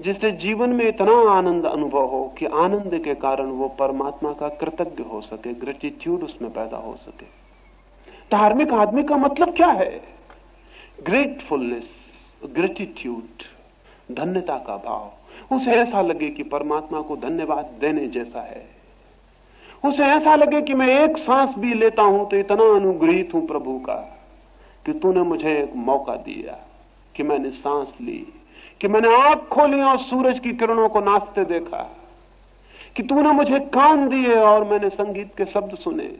जिससे जीवन में इतना आनंद अनुभव हो कि आनंद के कारण वो परमात्मा का कृतज्ञ हो सके ग्रेटिट्यूड उसमें पैदा हो सके। धार्मिक आदमी का मतलब क्या है? ग्रेटफुलनेस ग्रेटिट्यूड धन्यता का भाव। उसे ऐसा लगे कि परमात्मा को धन्यवाद देने जैसा है। उसे ऐसा लगे कि मैं एक सांस भी लेता हूँ तो इतना अनुग्रहित हूँ प्रभु का, कि तूने मुझे एक मौका दिया, कि मैंने सांस ली, कि मैंने आँख खोली और सूरज की किरणों को नाचते देखा, कि तूने मुझे कान दिए और मैंने संगीत के शब्द सुने,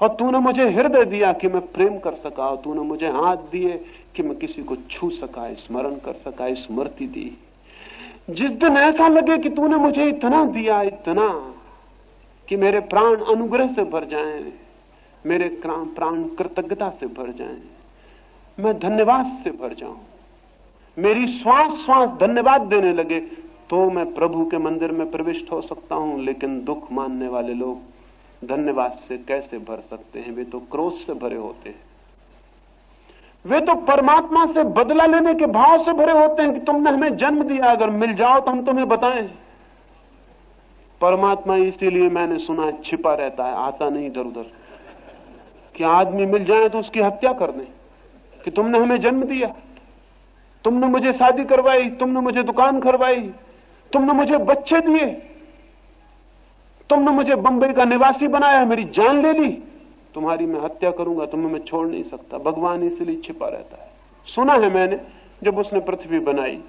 और तूने मुझे हृदय दिया कि मैं प्रेम कर सका, और तूने मुझे हाथ दिए कि मैं किसी को छू सका स्मरण कर सका स्मृति दी। जिस दिन ऐसा लगे कि तूने मुझे इतना दिया इतना कि मेरे प्राण अनुग्रह से भर जाएँ, मेरे प्राण कृतज्ञता से भर जाएँ, मैं धन्यवाद से भर जाऊँ। मेरी श्वास श्वास धन्यवाद देने लगे तो मैं प्रभु के मंदिर में प्रविष्ट हो सकता हूँ लेकिन दुख मानने वाले लोग धन्यवाद से कैसे भर सकते हैं? वे तो क्रोध से भरे होते हैं। वे तो परमात्मा से बदला लेने के भाव से भरे होते हैं कि तुमने हमें जन्म दिया अगर मिल जाओ तो हम तुम्हें बताएँ। परमात्मा इसीलिए मैंने सुना छिपा रहता है, आता नहीं इधर उधर। कि आदमी मिल जाए तो उसकी हत्या कर दें कि तुमने हमें जन्म दिया। तुमने मुझे शादी करवाई, तुमने मुझे दुकान करवाई तुमने मुझे बच्चे दिए, तुमने मुझे बंबई का निवासी बनाया, मेरी जान ले ली। तुम्हारी मैं हत्या करूँगा, तुम्हें मैं छोड़ नहीं सकता। भगवान इसलिए छिपा रहता है। सुना है मैंने, जब उसने पृथ्वी बनाई,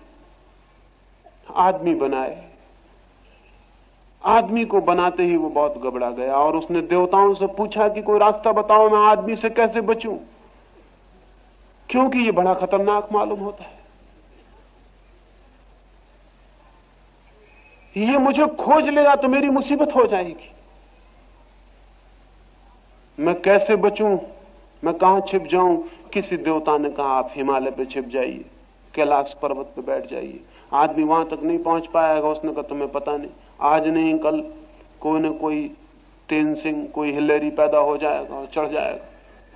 आदमी बनाए। आदमी को बनाते ही वो बहुत गबड़ा गया और उसने देवताओं से पूछा कि कोई रास्ता बताओ, मैं आदमी से कैसे बचूं? क्योंकि ये बड़ा खतरनाक मालूम होता है। ये मुझे खोज लेगा तो मेरी मुसीबत हो जाएगी। मैं कैसे बचूं? मैं कहाँ छिप जाऊँ? किसी देवता ने कहा, आप हिमालय पे छिप जाइए, कैलाश पर्वत पे बैठ जाइए। आदमी वहाँ तक नहीं पहुँच पाएगा, उसने कहा, तुम्हें पता नहीं, आज नहीं, कल कोई न कोई तेन सिंह, कोई हिलेरी पैदा हो जाएगा और चढ़ जाएगा।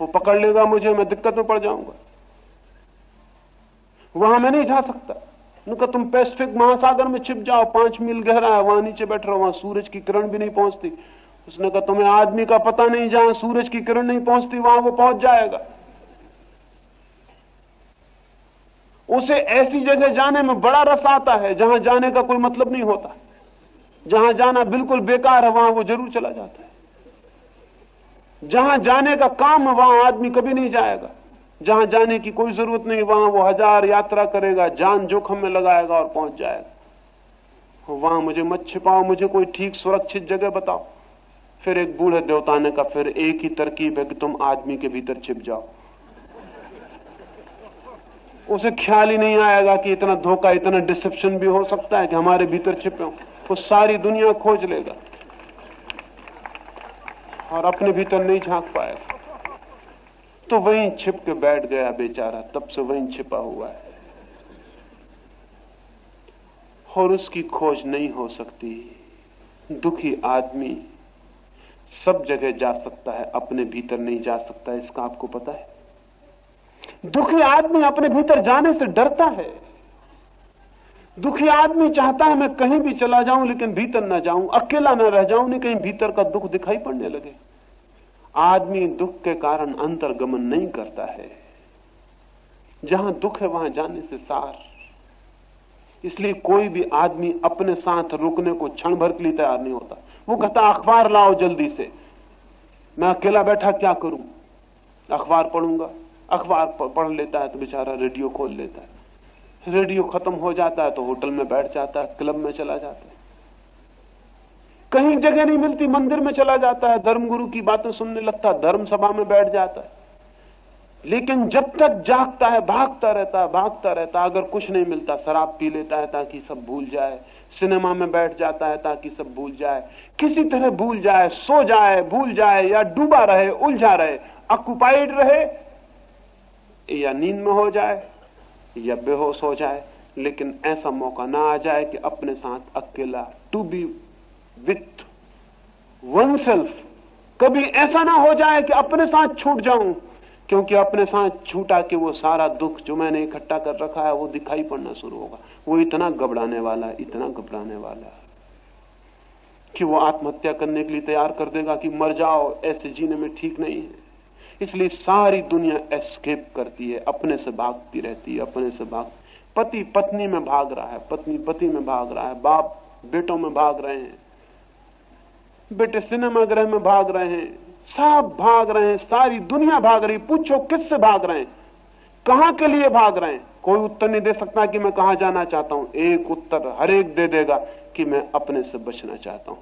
वो पकड़ लेगा मुझे, मैं दिक्कत में पड़ जाऊँगा। वहाँ मैं नहीं जा सकता। उनका तुम पैसिफिक महासागर में छिप जाओ, पाँच मील गहरा है, वहाँ नीचे बैठ रहो, वहाँ सूरज की किरण भी नहीं पहुँचती। उसने कहा, तुम्हें आदमी का पता नहीं, जहाँ सूरज की किरण नहीं पहुँचती, वहाँ वो पहुँच जाएगा। उसे ऐसी जगह जाने में बड़ा रस आता है, जहाँ जाने का कोई मतलब नहीं होता। जहाँ जाना बिल्कुल बेकार है, वहाँ वो ज़रूर चला जाता है। जहाँ जाने का काम है, वहाँ आदमी कभी नहीं जाएगा। जहाँ जाने की कोई ज़रूरत नहीं, वहाँ वो हज़ार यात्रा करेगा, जान जोखम में लगाएगा और पहुँच जाएगा। वहाँ मुझे मत छिपाओ, मुझे कोई ठीक सुरक्षित जगह बताओ। फिर एक बूढ़े देवताने का फिर एक ही तरकीब है कि तुम आदमी के भीतर छिप जाओ. उसे ख्याल ही नहीं आएगा कि इतना धोखा, इतना डिसेप्शन भी हो सकता है कि हमारे भीतर छिपे हो। वो सारी दुनिया खोज लेगा और अपने भीतर नहीं झाँक पाएगा। तो वहीं छिप के बैठ गया बेचारा, तब से वहीं छिपा हुआ है। और उसकी खोज नहीं हो सकती। दुखी आदमी सब जगह जा सकता है, अपने भीतर नहीं जा सकता, इसका आपको पता है? दुखी आदमी अपने भीतर जाने से डरता है। दुखी आदमी चाहता है, मैं कहीं भी चला जाऊँ, लेकिन भीतर ना जाऊँ, अकेला ना रह जाऊँ, नहीं कहीं भीतर का दुख दिखाई पड़ने लगे। आदमी दुख के कारण अंतर्गमन नहीं करता है। जहाँ दुख है, वहाँ जाने से सार। इसलिए कोई भी आदमी अपने साथ रुकने को क्षण भर के लिए तैयार नहीं होता। वो कहता, अखबार लाओ जल्दी से। मैं अकेला बैठा क्या करूँ? अखबार पढ़ूँगा। अखबार पढ़ लेता है तो बेचारा रेडियो खोल लेता है। रेडियो खत्म हो जाता है तो होटल में बैठ जाता है, क्लब में चला जाता है। कहीं जगह नहीं मिलती, मंदिर में चला जाता है। धर्मगुरु की बातें सुनने लगता है, धर्म सभा में बैठ जाता है। लेकिन जब तक जागता है, भागता रहता है, भागता रहता है, अगर कुछ नहीं मिलता, शराब पी लेता है ताकि सब भूल जाए सिनेमा में बैठ जाता है ताकि सब भूल जाए। किसी तरह भूल जाए, सो जाए, भूल जाए या डूबा रहे, उलझा रहे ऑक्युपाइड रहे, या नींद में हो जाए, या बेहोश हो जाए, लेकिन ऐसा मौका ना आ जाए कि अपने साथ अकेला to be with oneself कभी ऐसा ना हो जाए कि अपने साथ छूट जाऊँ, क्योंकि अपने साथ छूटा कि वो सारा दुख जो मैंने इकट्ठा कर रखा है, वो दिखाई पड़ना शुरू होगा। वो इतना घबराने वाला इतना घबराने वाला कि वो आत्महत्या करने के लिए तैयार कर देगा कि मर जाओ, ऐसे जीने में ठीक नहीं है। इसलिए सारी दुनिया एस्केप करती है, अपने से भागती रहती है, अपने से भाग। पति पत्नी में भाग रहा है, पत्नी पति में भाग रहा है, बाप बेटों में भाग रहे हैं, बेटे सिनेमा गृह में भाग रहे हैं, सब भाग रहे हैं, सारी दुनिया भाग रही, पूछो किससे भाग रहे हैं? कहाँ के लिए भाग रहे हैं? कोई उत्तर नहीं दे सकता कि मैं कहाँ जाना चाहता हूँ। एक उत्तर हर एक दे देगा कि मैं अपने से बचना चाहता हूँ।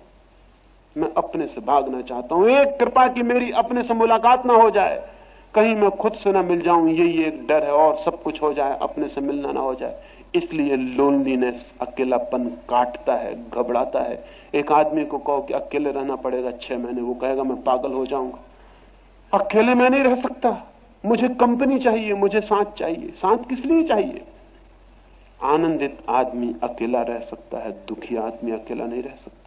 मैं अपने से भागना चाहता हूँ। एक कृपा की मेरी अपने से मुलाकात ना हो जाए। कहीं मैं खुद से ना मिल जाऊँ, यही एक डर है और सब कुछ हो जाए, अपने से मिलना ना हो जाए। इसलिए लोनलीनेस अकेलापन काटता है, घबराता है। एक आदमी को कहो कि अकेले रहना पड़ेगा छह महीने, वो कहेगा, मैं पागल हो जाऊँगा। अकेले मैं नहीं रह सकता। मुझे कंपनी चाहिए, मुझे साथ चाहिए। साथ किस लिए चाहिए? आनंदित आदमी अकेला रह सकता है, दुखी आदमी अकेला नहीं रह सकता।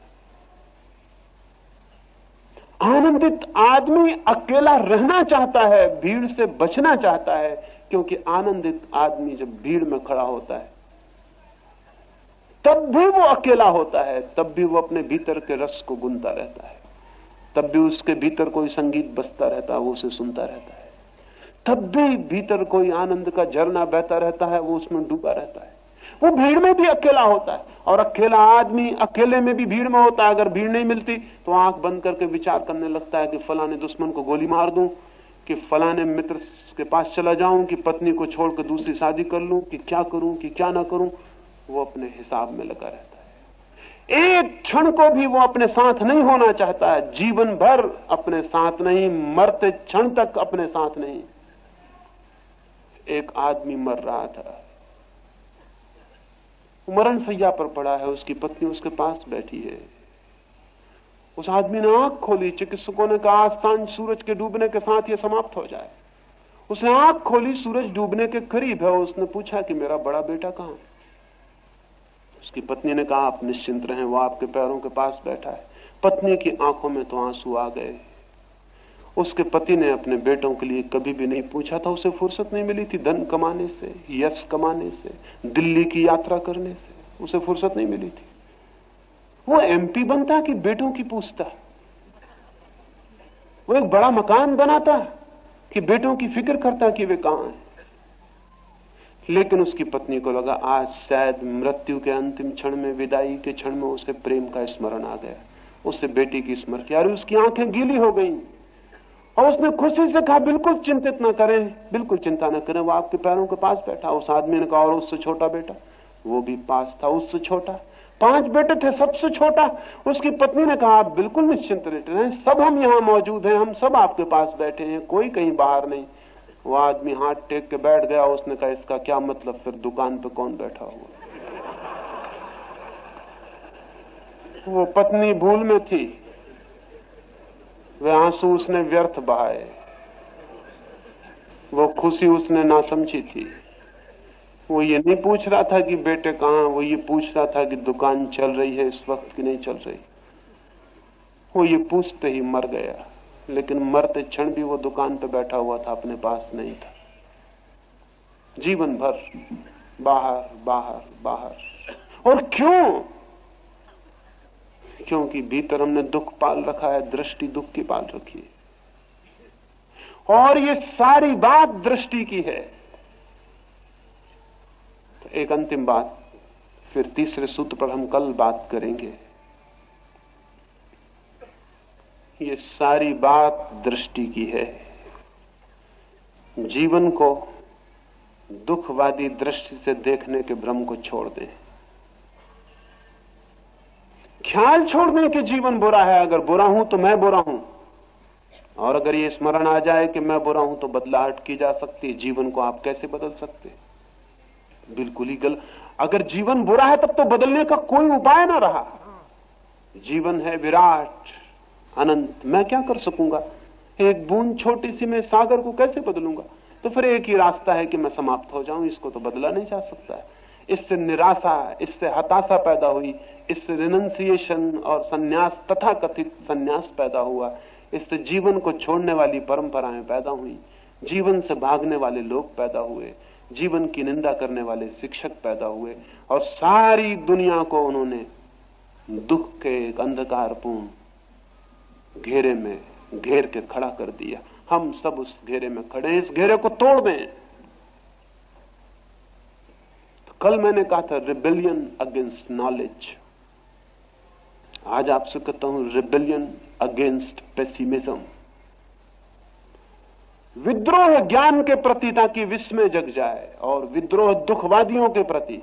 आनंदित आदमी अकेला रहना चाहता है, भीड़ से बचना चाहता है, क्योंकि आनंदित आदमी जब भीड़ में खड़ा होता है, तब भी वो अकेला होता है, तब भी वो अपने भीतर के रस को गुनता रहता है। तब भी उसके भीतर कोई संगीत बसता रहता है वो उसे सुनता रहता है। तब भी भीतर कोई आनंद का झरना बहता रहता है, वो उसमें डूबा रहता है। वो भीड़ में भी अकेला होता है, और अकेला आदमी अकेले में भी भीड़ में होता है। अगर भीड़ नहीं मिलती तो आँख बंद करके विचार करने लगता है कि फलाने दुश्मन को गोली मार दूँ, कि फलाने मित्र के पास चला जाऊँ, कि पत्नी को छोड़कर दूसरी शादी कर लूँ, कि क्या करूँ, कि क्या ना करूँ, वो अपने हिसाब में लगा रहता है। एक क्षण को भी वो अपने साथ नहीं होना चाहता है। जीवन भर अपने साथ नहीं, मरते क्षण तक अपने साथ नहीं। एक आदमी मर रहा था। मरण सैया पर पड़ा है, उसकी पत्नी उसके पास बैठी है। उस आदमी ने आँख खोली, चिकित्सकों ने कहा, आज साँझ सूरज के डूबने के साथ यह समाप्त हो जाए। उसने आँख खोली, सूरज डूबने के करीब है, उसने पूछा कि मेरा बड़ा बेटा कहाँ उसकी पत्नी ने कहा, आप निश्चिंत रहें, वो आपके पैरों के पास बैठा है। पत्नी की आँखों में तो आँसू आ गए। उसके पति ने अपने बेटों के लिए कभी भी नहीं पूछा था, उसे फुर्सत नहीं मिली थी धन कमाने से, यश कमाने से, दिल्ली की यात्रा करने से, उसे फुर्सत नहीं मिली थी। वो एमपी बनता कि बेटों की पूछता? वो एक बड़ा मकान बनाता कि बेटों की फ़िक्र करता कि वे कहाँ हैं? लेकिन उसकी पत्नी को लगा, आज शायद मृत्यु के अंतिम क्षण में, विदाई के क्षण में उसे प्रेम का स्मरण आ गया। उसे बेटी की स्मृति अरे उसकी आँखें गीली हो गई। और उसने खुशी से कहा, बिल्कुल चिंतित ना करें, बिल्कुल चिंता ना करें, वो आपके पैरों के पास बैठा, उस आदमी ने कहा, और उससे छोटा बेटा, वो भी पास था, उससे छोटा। पाँच बेटे थे, सबसे छोटा। उसकी पत्नी ने कहा, आप बिल्कुल निश्चिंत रहे सब हम यहाँ मौजूद हैं, हम सब आपके पास बैठे हैं, कोई कहीं बाहर नहीं। वो आदमी हाथ टेक के बैठ गया, उसने कहा, इसका क्या मतलब फिर दुकान पे कौन बैठा हुआ? वो पत्नी भूल में थी। वे आँसू उसने व्यर्थ बहाए। वो खुशी उसने ना समझी थी। वो ये नहीं पूछ रहा था कि बेटे कहाँ, वो ये पूछ रहा था कि दुकान चल रही है, इस वक्त की नहीं चल रही। वो ये पूछते ही मर गया, लेकिन मरते क्षण भी वो दुकान पे बैठा हुआ था, अपने पास नहीं था। जीवन भर बाहर बाहर बाहर। और क्यों? क्योंकि भीतर हमने दुख पाल रखा है, दृष्टि दुख की पाल रखी है। और ये सारी बात दृष्टि की है। तो एक अंतिम बात, फिर तीसरे सूत्र पर हम कल बात करेंगे। ये सारी बात दृष्टि की है। जीवन को दुखवादी दृष्टि से देखने के भ्रम को छोड़ दें। ख्याल छोड़ दें कि जीवन बुरा है। अगर बुरा हूँ तो मैं बुरा हूँ। और अगर ये स्मरण आ जाए कि मैं बुरा हूँ तो बदलाहट की जा सकती है। जीवन को आप कैसे बदल सकते बिल्कुल ही गलत। अगर जीवन बुरा है, तब तो बदलने का कोई उपाय ना रहा। जीवन है विराट, अनंत। मैं क्या कर सकूँगा? एक बूंद छोटी सी मैं सागर को कैसे बदलूँगा? तो फिर एक ही रास्ता है कि मैं समाप्त हो जाऊँ। इसको तो बदला नहीं जा सकता है। इससे निराशा, इससे हताशा पैदा हुई। इससे रिनंसिएशन और सन्यास तथा कथित सन्यास पैदा हुआ। इससे जीवन को छोड़ने वाली परंपराएँ पैदा हुई। जीवन से भागने वाले लोग पैदा हुए। जीवन की निंदा करने वाले शिक्षक पैदा हुए। और सारी दुनिया को उन्होंने दुख के एक अंधकारपूर्ण घेरे में, घेर के खड़ा कर दिया। हम सब उस घेरे में खड़े इस घेरे को तोड़ दें तो कल मैंने कहा था रिबेलियन अगेंस्ट नॉलेज आज आपसे कहता हूँ रिबेलियन अगेंस्ट पेसिमिज्म विद्रोह ज्ञान के प्रति ताकि विस्मय जग जाए और विद्रोह दुखवादियों के प्रति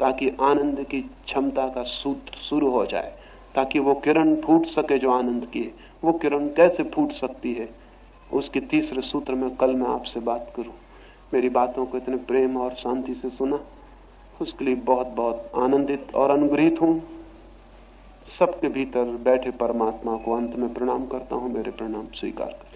ताकि आनंद की क्षमता का सूत्र शुरू हो जाए, ताकि वो किरण फूट सके जो आनंद की है। वो किरण कैसे फूट सकती है? उसके तीसरे सूत्र में कल मैं आपसे बात करूँ। मेरी बातों को इतने प्रेम और शांति से सुना। उसके लिए बहुत बहुत आनंदित और अनुग्रहित हूँ। सबके भीतर बैठे परमात्मा को अंत में प्रणाम करता हूँ, मेरे प्रणाम स्वीकार कर